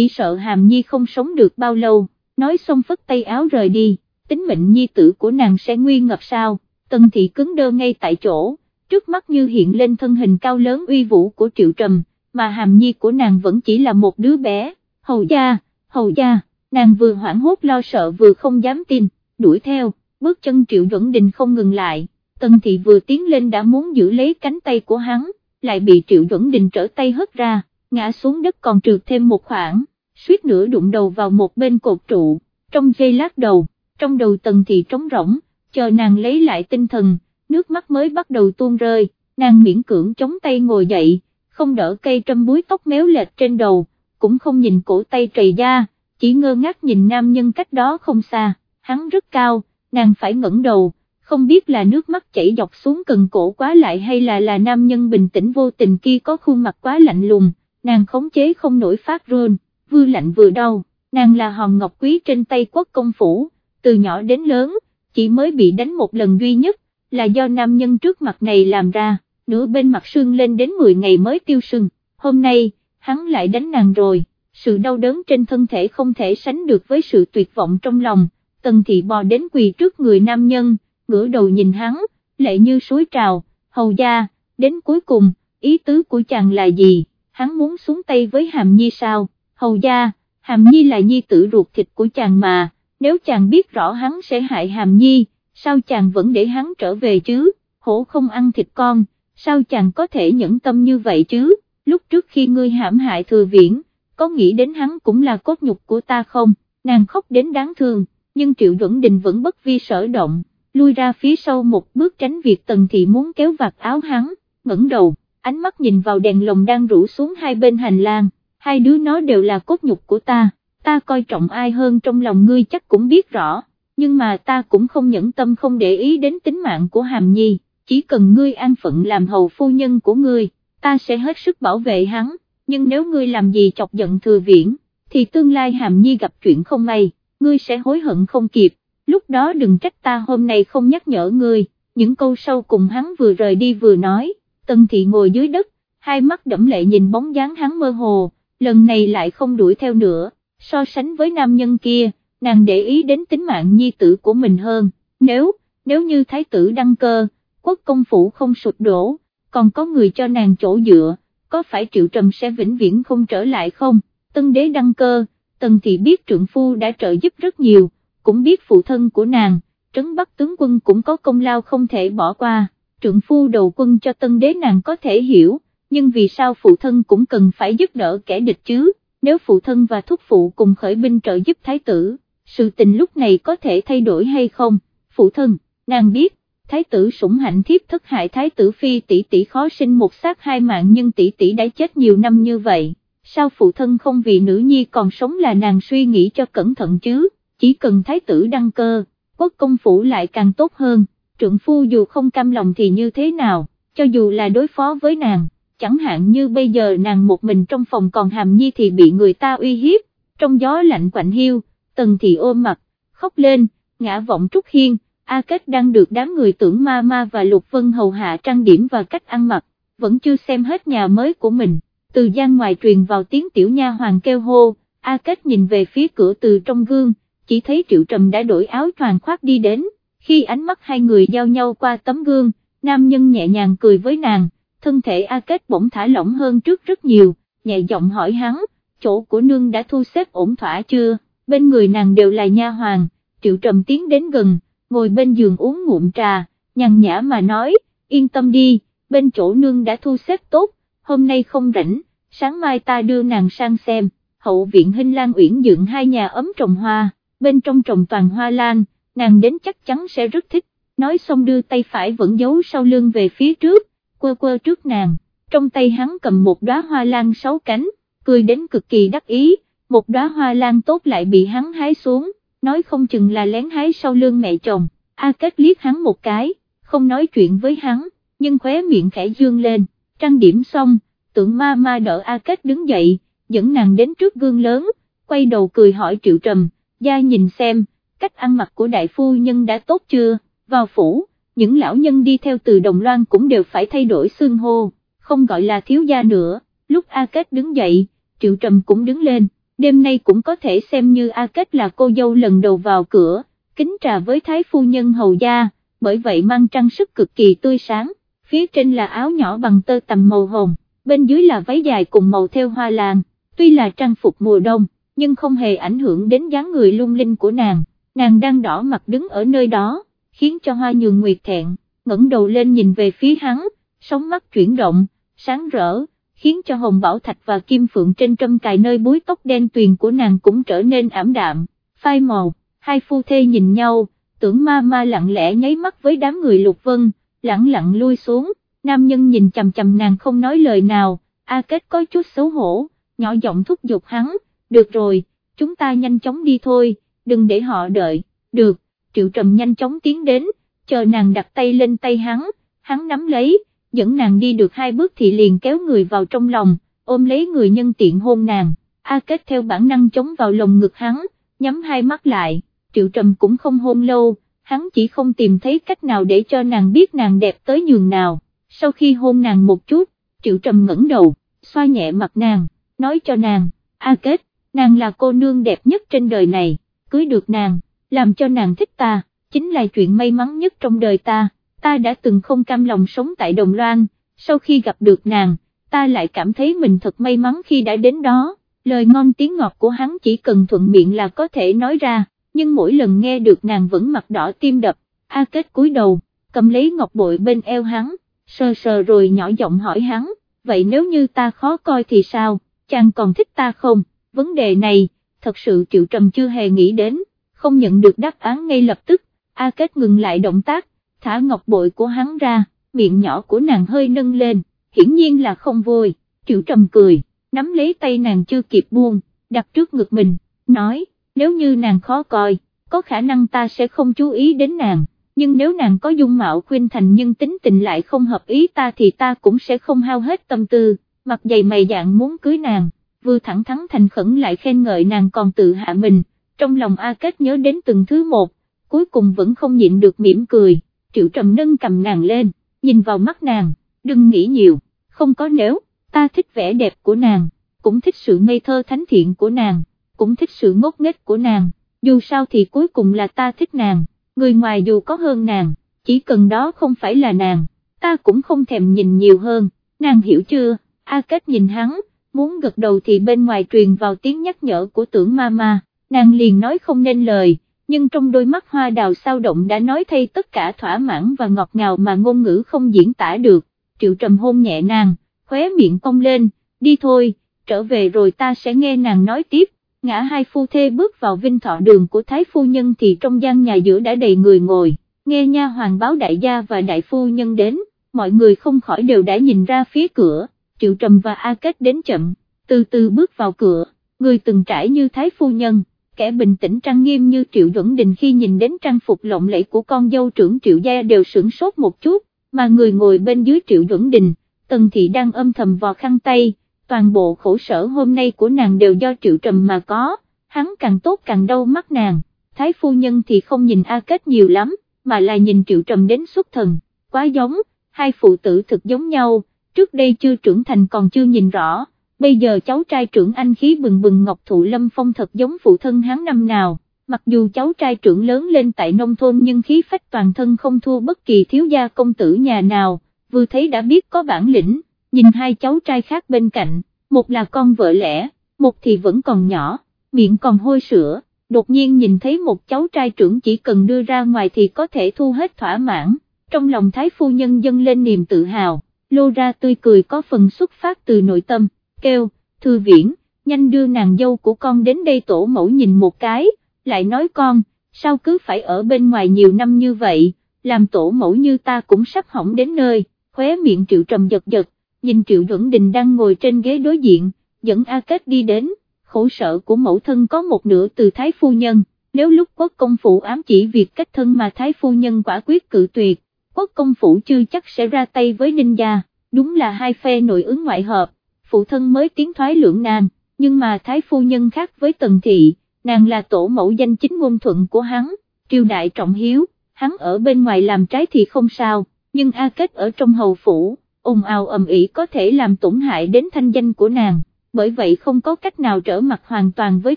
Speaker 1: chỉ sợ Hàm Nhi không sống được bao lâu, nói xong phất tay áo rời đi, tính mệnh nhi tử của nàng sẽ nguy ngập sao, tần thị cứng đơ ngay tại chỗ, trước mắt như hiện lên thân hình cao lớn uy vũ của Triệu Trầm, mà Hàm Nhi của nàng vẫn chỉ là một đứa bé, hầu gia, hầu gia, nàng vừa hoảng hốt lo sợ vừa không dám tin, đuổi theo, bước chân Triệu Duẩn Đình không ngừng lại, tần thị vừa tiến lên đã muốn giữ lấy cánh tay của hắn, lại bị Triệu Duẩn Đình trở tay hất ra, ngã xuống đất còn trượt thêm một khoảng, suýt nữa đụng đầu vào một bên cột trụ, trong giây lát đầu, trong đầu tần thị trống rỗng, chờ nàng lấy lại tinh thần, nước mắt mới bắt đầu tuôn rơi, nàng miễn cưỡng chống tay ngồi dậy, không đỡ cây trâm búi tóc méo lệch trên đầu, cũng không nhìn cổ tay trầy da, chỉ ngơ ngác nhìn nam nhân cách đó không xa, hắn rất cao, nàng phải ngẩng đầu, không biết là nước mắt chảy dọc xuống cần cổ quá lại hay là là nam nhân bình tĩnh vô tình kia có khuôn mặt quá lạnh lùng, nàng khống chế không nổi phát rôn, vừa lạnh vừa đau, nàng là hòn ngọc quý trên tay quốc công phủ, từ nhỏ đến lớn, chỉ mới bị đánh một lần duy nhất, là do nam nhân trước mặt này làm ra, nửa bên mặt sưng lên đến 10 ngày mới tiêu sưng, hôm nay, hắn lại đánh nàng rồi, sự đau đớn trên thân thể không thể sánh được với sự tuyệt vọng trong lòng, tần thị bò đến quỳ trước người nam nhân, ngửa đầu nhìn hắn, lệ như suối trào, hầu gia, đến cuối cùng, ý tứ của chàng là gì, hắn muốn xuống tay với hàm nhi sao, hầu gia, hàm nhi là nhi tử ruột thịt của chàng mà, nếu chàng biết rõ hắn sẽ hại hàm nhi, sao chàng vẫn để hắn trở về chứ, hổ không ăn thịt con, sao chàng có thể nhẫn tâm như vậy chứ, lúc trước khi ngươi hãm hại thừa viễn, có nghĩ đến hắn cũng là cốt nhục của ta không, nàng khóc đến đáng thương, nhưng Triệu Duẩn Đình vẫn bất vi sở động, lui ra phía sau một bước tránh việc tần thị muốn kéo vạt áo hắn, ngẩng đầu, ánh mắt nhìn vào đèn lồng đang rủ xuống hai bên hành lang, hai đứa nó đều là cốt nhục của ta, ta coi trọng ai hơn trong lòng ngươi chắc cũng biết rõ, nhưng mà ta cũng không nhẫn tâm không để ý đến tính mạng của Hàm Nhi, chỉ cần ngươi an phận làm hầu phu nhân của ngươi, ta sẽ hết sức bảo vệ hắn, nhưng nếu ngươi làm gì chọc giận thừa viễn, thì tương lai Hàm Nhi gặp chuyện không may, ngươi sẽ hối hận không kịp, lúc đó đừng trách ta hôm nay không nhắc nhở ngươi, những câu sau cùng hắn vừa rời đi vừa nói, Tân Thị ngồi dưới đất, hai mắt đẫm lệ nhìn bóng dáng hắn mơ hồ, lần này lại không đuổi theo nữa, so sánh với nam nhân kia, nàng để ý đến tính mạng nhi tử của mình hơn, nếu, nếu như thái tử đăng cơ, quốc công phủ không sụp đổ, còn có người cho nàng chỗ dựa, có phải triệu trầm sẽ vĩnh viễn không trở lại không, tân đế đăng cơ, tần thị biết trượng phu đã trợ giúp rất nhiều, cũng biết phụ thân của nàng, trấn bắc tướng quân cũng có công lao không thể bỏ qua, trượng phu đầu quân cho tân đế nàng có thể hiểu, nhưng vì sao phụ thân cũng cần phải giúp đỡ kẻ địch chứ, nếu phụ thân và thúc phụ cùng khởi binh trợ giúp thái tử, sự tình lúc này có thể thay đổi hay không, phụ thân, nàng biết, thái tử sủng hạnh thiếp thất hại thái tử phi tỷ tỷ khó sinh một xác hai mạng nhưng tỷ tỷ đã chết nhiều năm như vậy, sao phụ thân không vì nữ nhi còn sống là nàng suy nghĩ cho cẩn thận chứ, chỉ cần thái tử đăng cơ, quốc công phủ lại càng tốt hơn, trượng phu dù không cam lòng thì như thế nào, cho dù là đối phó với nàng, chẳng hạn như bây giờ nàng một mình trong phòng còn hàm nhi thì bị người ta uy hiếp, trong gió lạnh quạnh hiu, tần thị ôm mặt, khóc lên, ngã vọng trúc hiên, A Kết đang được đám người tưởng ma ma và Lục Vân hầu hạ trang điểm và cách ăn mặc, vẫn chưa xem hết nhà mới của mình, từ gian ngoài truyền vào tiếng tiểu nha hoàng kêu hô, A Kết nhìn về phía cửa từ trong gương, chỉ thấy Triệu Trầm đã đổi áo choàng khoác đi đến, khi ánh mắt hai người giao nhau qua tấm gương, nam nhân nhẹ nhàng cười với nàng, thân thể A Kết bỗng thả lỏng hơn trước rất nhiều, nhẹ giọng hỏi hắn, chỗ của nương đã thu xếp ổn thỏa chưa, bên người nàng đều là nha hoàng, Triệu Trầm tiến đến gần, ngồi bên giường uống ngụm trà, nhàn nhã mà nói, yên tâm đi, bên chỗ nương đã thu xếp tốt, hôm nay không rảnh, sáng mai ta đưa nàng sang xem, hậu viện hình lan uyển dựng hai nhà ấm trồng hoa, bên trong trồng toàn hoa lan, nàng đến chắc chắn sẽ rất thích, nói xong đưa tay phải vẫn giấu sau lưng về phía trước, quơ quơ trước nàng, trong tay hắn cầm một đóa hoa lan sáu cánh, cười đến cực kỳ đắc ý, một đóa hoa lan tốt lại bị hắn hái xuống, nói không chừng là lén hái sau lưng mẹ chồng, A Kết liếc hắn một cái, không nói chuyện với hắn, nhưng khóe miệng khẽ dương lên, trang điểm xong, tượng ma ma đỡ A Kết đứng dậy, dẫn nàng đến trước gương lớn, quay đầu cười hỏi Triệu Trầm, gia nhìn xem, cách ăn mặc của đại phu nhân đã tốt chưa, vào phủ, những lão nhân đi theo từ Đồng Loan cũng đều phải thay đổi xương hô, không gọi là thiếu gia nữa, lúc A Kết đứng dậy, Triệu Trầm cũng đứng lên, đêm nay cũng có thể xem như A Kết là cô dâu lần đầu vào cửa, kính trà với thái phu nhân hầu gia, bởi vậy mang trang sức cực kỳ tươi sáng, phía trên là áo nhỏ bằng tơ tằm màu hồng, bên dưới là váy dài cùng màu theo hoa làng, tuy là trang phục mùa đông, nhưng không hề ảnh hưởng đến dáng người lung linh của nàng, nàng đang đỏ mặt đứng ở nơi đó, khiến cho hoa nhường nguyệt thẹn, ngẩng đầu lên nhìn về phía hắn, sóng mắt chuyển động, sáng rỡ, khiến cho hồng bảo thạch và kim phượng trên trâm cài nơi búi tóc đen tuyền của nàng cũng trở nên ảm đạm, phai màu, hai phu thê nhìn nhau, tưởng ma ma lặng lẽ nháy mắt với đám người lục vân, lặng lặng lui xuống, nam nhân nhìn chầm chầm nàng không nói lời nào, A Kết có chút xấu hổ, nhỏ giọng thúc giục hắn, được rồi, chúng ta nhanh chóng đi thôi, đừng để họ đợi, được, triệu trầm nhanh chóng tiến đến, chờ nàng đặt tay lên tay hắn, hắn nắm lấy, dẫn nàng đi được hai bước thì liền kéo người vào trong lòng, ôm lấy người nhân tiện hôn nàng, A Kết theo bản năng chống vào lồng ngực hắn, nhắm hai mắt lại, triệu trầm cũng không hôn lâu, hắn chỉ không tìm thấy cách nào để cho nàng biết nàng đẹp tới nhường nào, sau khi hôn nàng một chút, triệu trầm ngẩng đầu, xoa nhẹ mặt nàng, nói cho nàng, A Kết, nàng là cô nương đẹp nhất trên đời này, cưới được nàng, làm cho nàng thích ta, chính là chuyện may mắn nhất trong đời ta, ta đã từng không cam lòng sống tại Đồng Loan, sau khi gặp được nàng, ta lại cảm thấy mình thật may mắn khi đã đến đó, lời ngon tiếng ngọt của hắn chỉ cần thuận miệng là có thể nói ra, nhưng mỗi lần nghe được nàng vẫn mặt đỏ tim đập, A Kết cúi đầu, cầm lấy ngọc bội bên eo hắn, sờ sờ rồi nhỏ giọng hỏi hắn, vậy nếu như ta khó coi thì sao, chàng còn thích ta không, vấn đề này, thật sự Triệu Trầm chưa hề nghĩ đến, không nhận được đáp án ngay lập tức, A Kết ngừng lại động tác, thả ngọc bội của hắn ra, miệng nhỏ của nàng hơi nâng lên, hiển nhiên là không vui, Triệu Trầm cười, nắm lấy tay nàng chưa kịp buông, đặt trước ngực mình, nói, nếu như nàng khó coi, có khả năng ta sẽ không chú ý đến nàng, nhưng nếu nàng có dung mạo khuyên thành nhưng tính tình lại không hợp ý ta thì ta cũng sẽ không hao hết tâm tư, mặt dày mày dạng muốn cưới nàng, vừa thẳng thắn thành khẩn lại khen ngợi nàng còn tự hạ mình, trong lòng A Kết nhớ đến từng thứ một, cuối cùng vẫn không nhịn được mỉm cười, triệu trầm nâng cầm nàng lên, nhìn vào mắt nàng, đừng nghĩ nhiều, không có nếu, ta thích vẻ đẹp của nàng, cũng thích sự ngây thơ thánh thiện của nàng, cũng thích sự ngốc nghếch của nàng, dù sao thì cuối cùng là ta thích nàng, người ngoài dù có hơn nàng, chỉ cần đó không phải là nàng, ta cũng không thèm nhìn nhiều hơn, nàng hiểu chưa, A Kết nhìn hắn, muốn gật đầu thì bên ngoài truyền vào tiếng nhắc nhở của tưởng mama, nàng liền nói không nên lời, nhưng trong đôi mắt hoa đào sao động đã nói thay tất cả thỏa mãn và ngọt ngào mà ngôn ngữ không diễn tả được, triệu trầm hôn nhẹ nàng, khóe miệng cong lên, đi thôi, trở về rồi ta sẽ nghe nàng nói tiếp, ngã hai phu thê bước vào vinh thọ đường của thái phu nhân thì trong gian nhà giữa đã đầy người ngồi, nghe nha hoàng báo đại gia và đại phu nhân đến, mọi người không khỏi đều đã nhìn ra phía cửa, triệu trầm và A Kết đến chậm, từ từ bước vào cửa, người từng trải như thái phu nhân kẻ bình tĩnh trang nghiêm như Triệu Duẩn Đình khi nhìn đến trang phục lộng lẫy của con dâu trưởng Triệu Gia đều sửng sốt một chút, mà người ngồi bên dưới Triệu Duẩn Đình, Tần Thị đang âm thầm vò khăn tay, toàn bộ khổ sở hôm nay của nàng đều do Triệu Trầm mà có, hắn càng tốt càng đau mắt nàng, Thái Phu Nhân thì không nhìn A Kết nhiều lắm, mà là nhìn Triệu Trầm đến xuất thần, quá giống, hai phụ tử thực giống nhau, trước đây chưa trưởng thành còn chưa nhìn rõ bây giờ cháu trai trưởng anh khí bừng bừng Ngọc Thụ Lâm Phong thật giống phụ thân hắn năm nào, mặc dù cháu trai trưởng lớn lên tại nông thôn nhưng khí phách toàn thân không thua bất kỳ thiếu gia công tử nhà nào, vừa thấy đã biết có bản lĩnh, nhìn hai cháu trai khác bên cạnh, một là con vợ lẽ, một thì vẫn còn nhỏ, miệng còn hôi sữa, đột nhiên nhìn thấy một cháu trai trưởng chỉ cần đưa ra ngoài thì có thể thu hết thỏa mãn, trong lòng thái phu nhân dâng lên niềm tự hào, lô ra tươi cười có phần xuất phát từ nội tâm kêu, thư viễn, nhanh đưa nàng dâu của con đến đây tổ mẫu nhìn một cái, lại nói con, sao cứ phải ở bên ngoài nhiều năm như vậy, làm tổ mẫu như ta cũng sắp hỏng đến nơi, khóe miệng triệu trầm giật giật, nhìn triệu duẩn đình đang ngồi trên ghế đối diện, dẫn A Kết đi đến, khổ sở của mẫu thân có một nửa từ Thái Phu Nhân, nếu lúc quốc công phủ ám chỉ việc cách thân mà Thái Phu Nhân quả quyết cự tuyệt, quốc công phủ chưa chắc sẽ ra tay với Ninh Gia, đúng là hai phe nội ứng ngoại hợp phụ thân mới tiến thoái lưỡng nan, nhưng mà thái phu nhân khác với tần thị, nàng là tổ mẫu danh chính ngôn thuận của hắn, triều đại trọng hiếu, hắn ở bên ngoài làm trái thì không sao, nhưng A Kết ở trong hầu phủ, ồn ào ầm ĩ có thể làm tổn hại đến thanh danh của nàng, bởi vậy không có cách nào trở mặt hoàn toàn với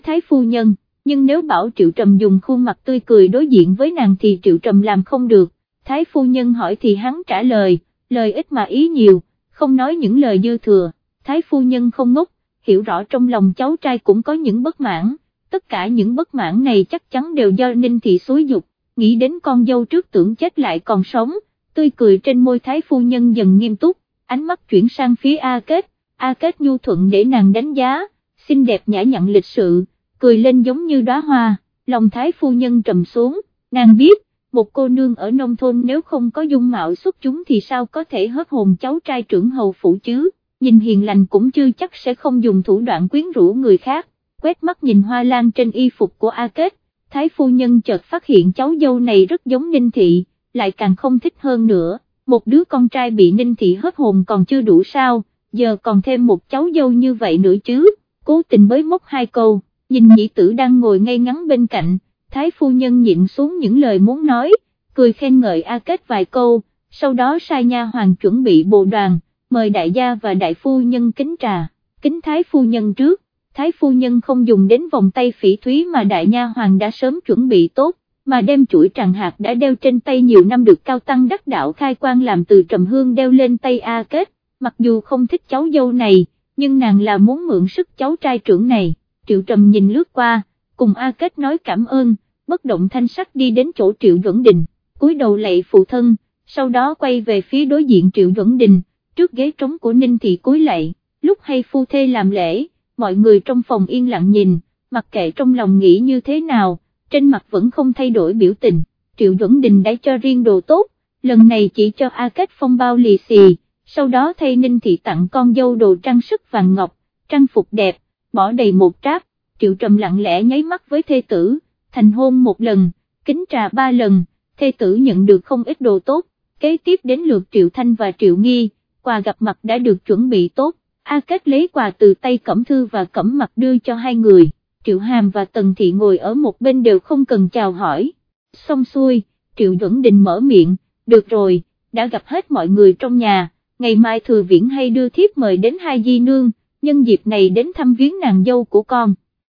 Speaker 1: Thái Phu Nhân, nhưng nếu bảo Triệu Trầm dùng khuôn mặt tươi cười đối diện với nàng thì Triệu Trầm làm không được, Thái Phu Nhân hỏi thì hắn trả lời, lời ít mà ý nhiều, không nói những lời dư thừa, Thái Phu Nhân không ngốc, hiểu rõ trong lòng cháu trai cũng có những bất mãn, tất cả những bất mãn này chắc chắn đều do Ninh Thị xúi dục, nghĩ đến con dâu trước tưởng chết lại còn sống, tươi cười trên môi Thái Phu Nhân dần nghiêm túc, ánh mắt chuyển sang phía A Kết, A Kết nhu thuận để nàng đánh giá, xinh đẹp nhã nhặn lịch sự, cười lên giống như đóa hoa, lòng Thái Phu Nhân trầm xuống, nàng biết, một cô nương ở nông thôn nếu không có dung mạo xuất chúng thì sao có thể hớp hồn cháu trai trưởng hầu phủ chứ, nhìn hiền lành cũng chưa chắc sẽ không dùng thủ đoạn quyến rũ người khác, quét mắt nhìn hoa lan trên y phục của A Kết, Thái Phu Nhân chợt phát hiện cháu dâu này rất giống Ninh Thị, lại càng không thích hơn nữa, một đứa con trai bị Ninh Thị hớp hồn còn chưa đủ sao, giờ còn thêm một cháu dâu như vậy nữa chứ, cố tình bới móc hai câu, nhìn nhị tử đang ngồi ngay ngắn bên cạnh, Thái Phu Nhân nhịn xuống những lời muốn nói, cười khen ngợi A Kết vài câu, sau đó sai nha hoàng chuẩn bị bộ đoàn, mời đại gia và đại phu nhân kính trà, kính Thái Phu Nhân trước. Thái phu nhân không dùng đến vòng tay phỉ thúy mà đại nha hoàng đã sớm chuẩn bị tốt, mà đem chuỗi tràng hạt đã đeo trên tay nhiều năm được cao tăng đắc đạo khai quan làm từ trầm hương đeo lên tay A Kết, mặc dù không thích cháu dâu này, nhưng nàng là muốn mượn sức cháu trai trưởng này, triệu trầm nhìn lướt qua, cùng A Kết nói cảm ơn, bất động thanh sắc đi đến chỗ triệu duẩn đình, cúi đầu lạy phụ thân, sau đó quay về phía đối diện triệu duẩn đình, trước ghế trống của Ninh Thị cúi lạy, lúc hay phu thê làm lễ mọi người trong phòng yên lặng nhìn, mặc kệ trong lòng nghĩ như thế nào, trên mặt vẫn không thay đổi biểu tình, Triệu Duẩn Đình đã cho riêng đồ tốt, lần này chỉ cho A Kết phong bao lì xì, sau đó thay Ninh Thị tặng con dâu đồ trang sức vàng ngọc, trang phục đẹp, bỏ đầy một tráp, Triệu Trầm lặng lẽ nháy mắt với thê tử, thành hôn một lần, kính trà ba lần, thê tử nhận được không ít đồ tốt, kế tiếp đến lượt Triệu Thanh và Triệu Nghi, quà gặp mặt đã được chuẩn bị tốt, A Kết lấy quà từ tay Cẩm Thư và Cẩm Mặt đưa cho hai người, Triệu Hàm và Tần Thị ngồi ở một bên đều không cần chào hỏi. Xong xuôi, Triệu Duẩn Đình mở miệng, được rồi, đã gặp hết mọi người trong nhà, ngày mai thừa viễn hay đưa thiếp mời đến hai di nương, nhân dịp này đến thăm viếng nàng dâu của con.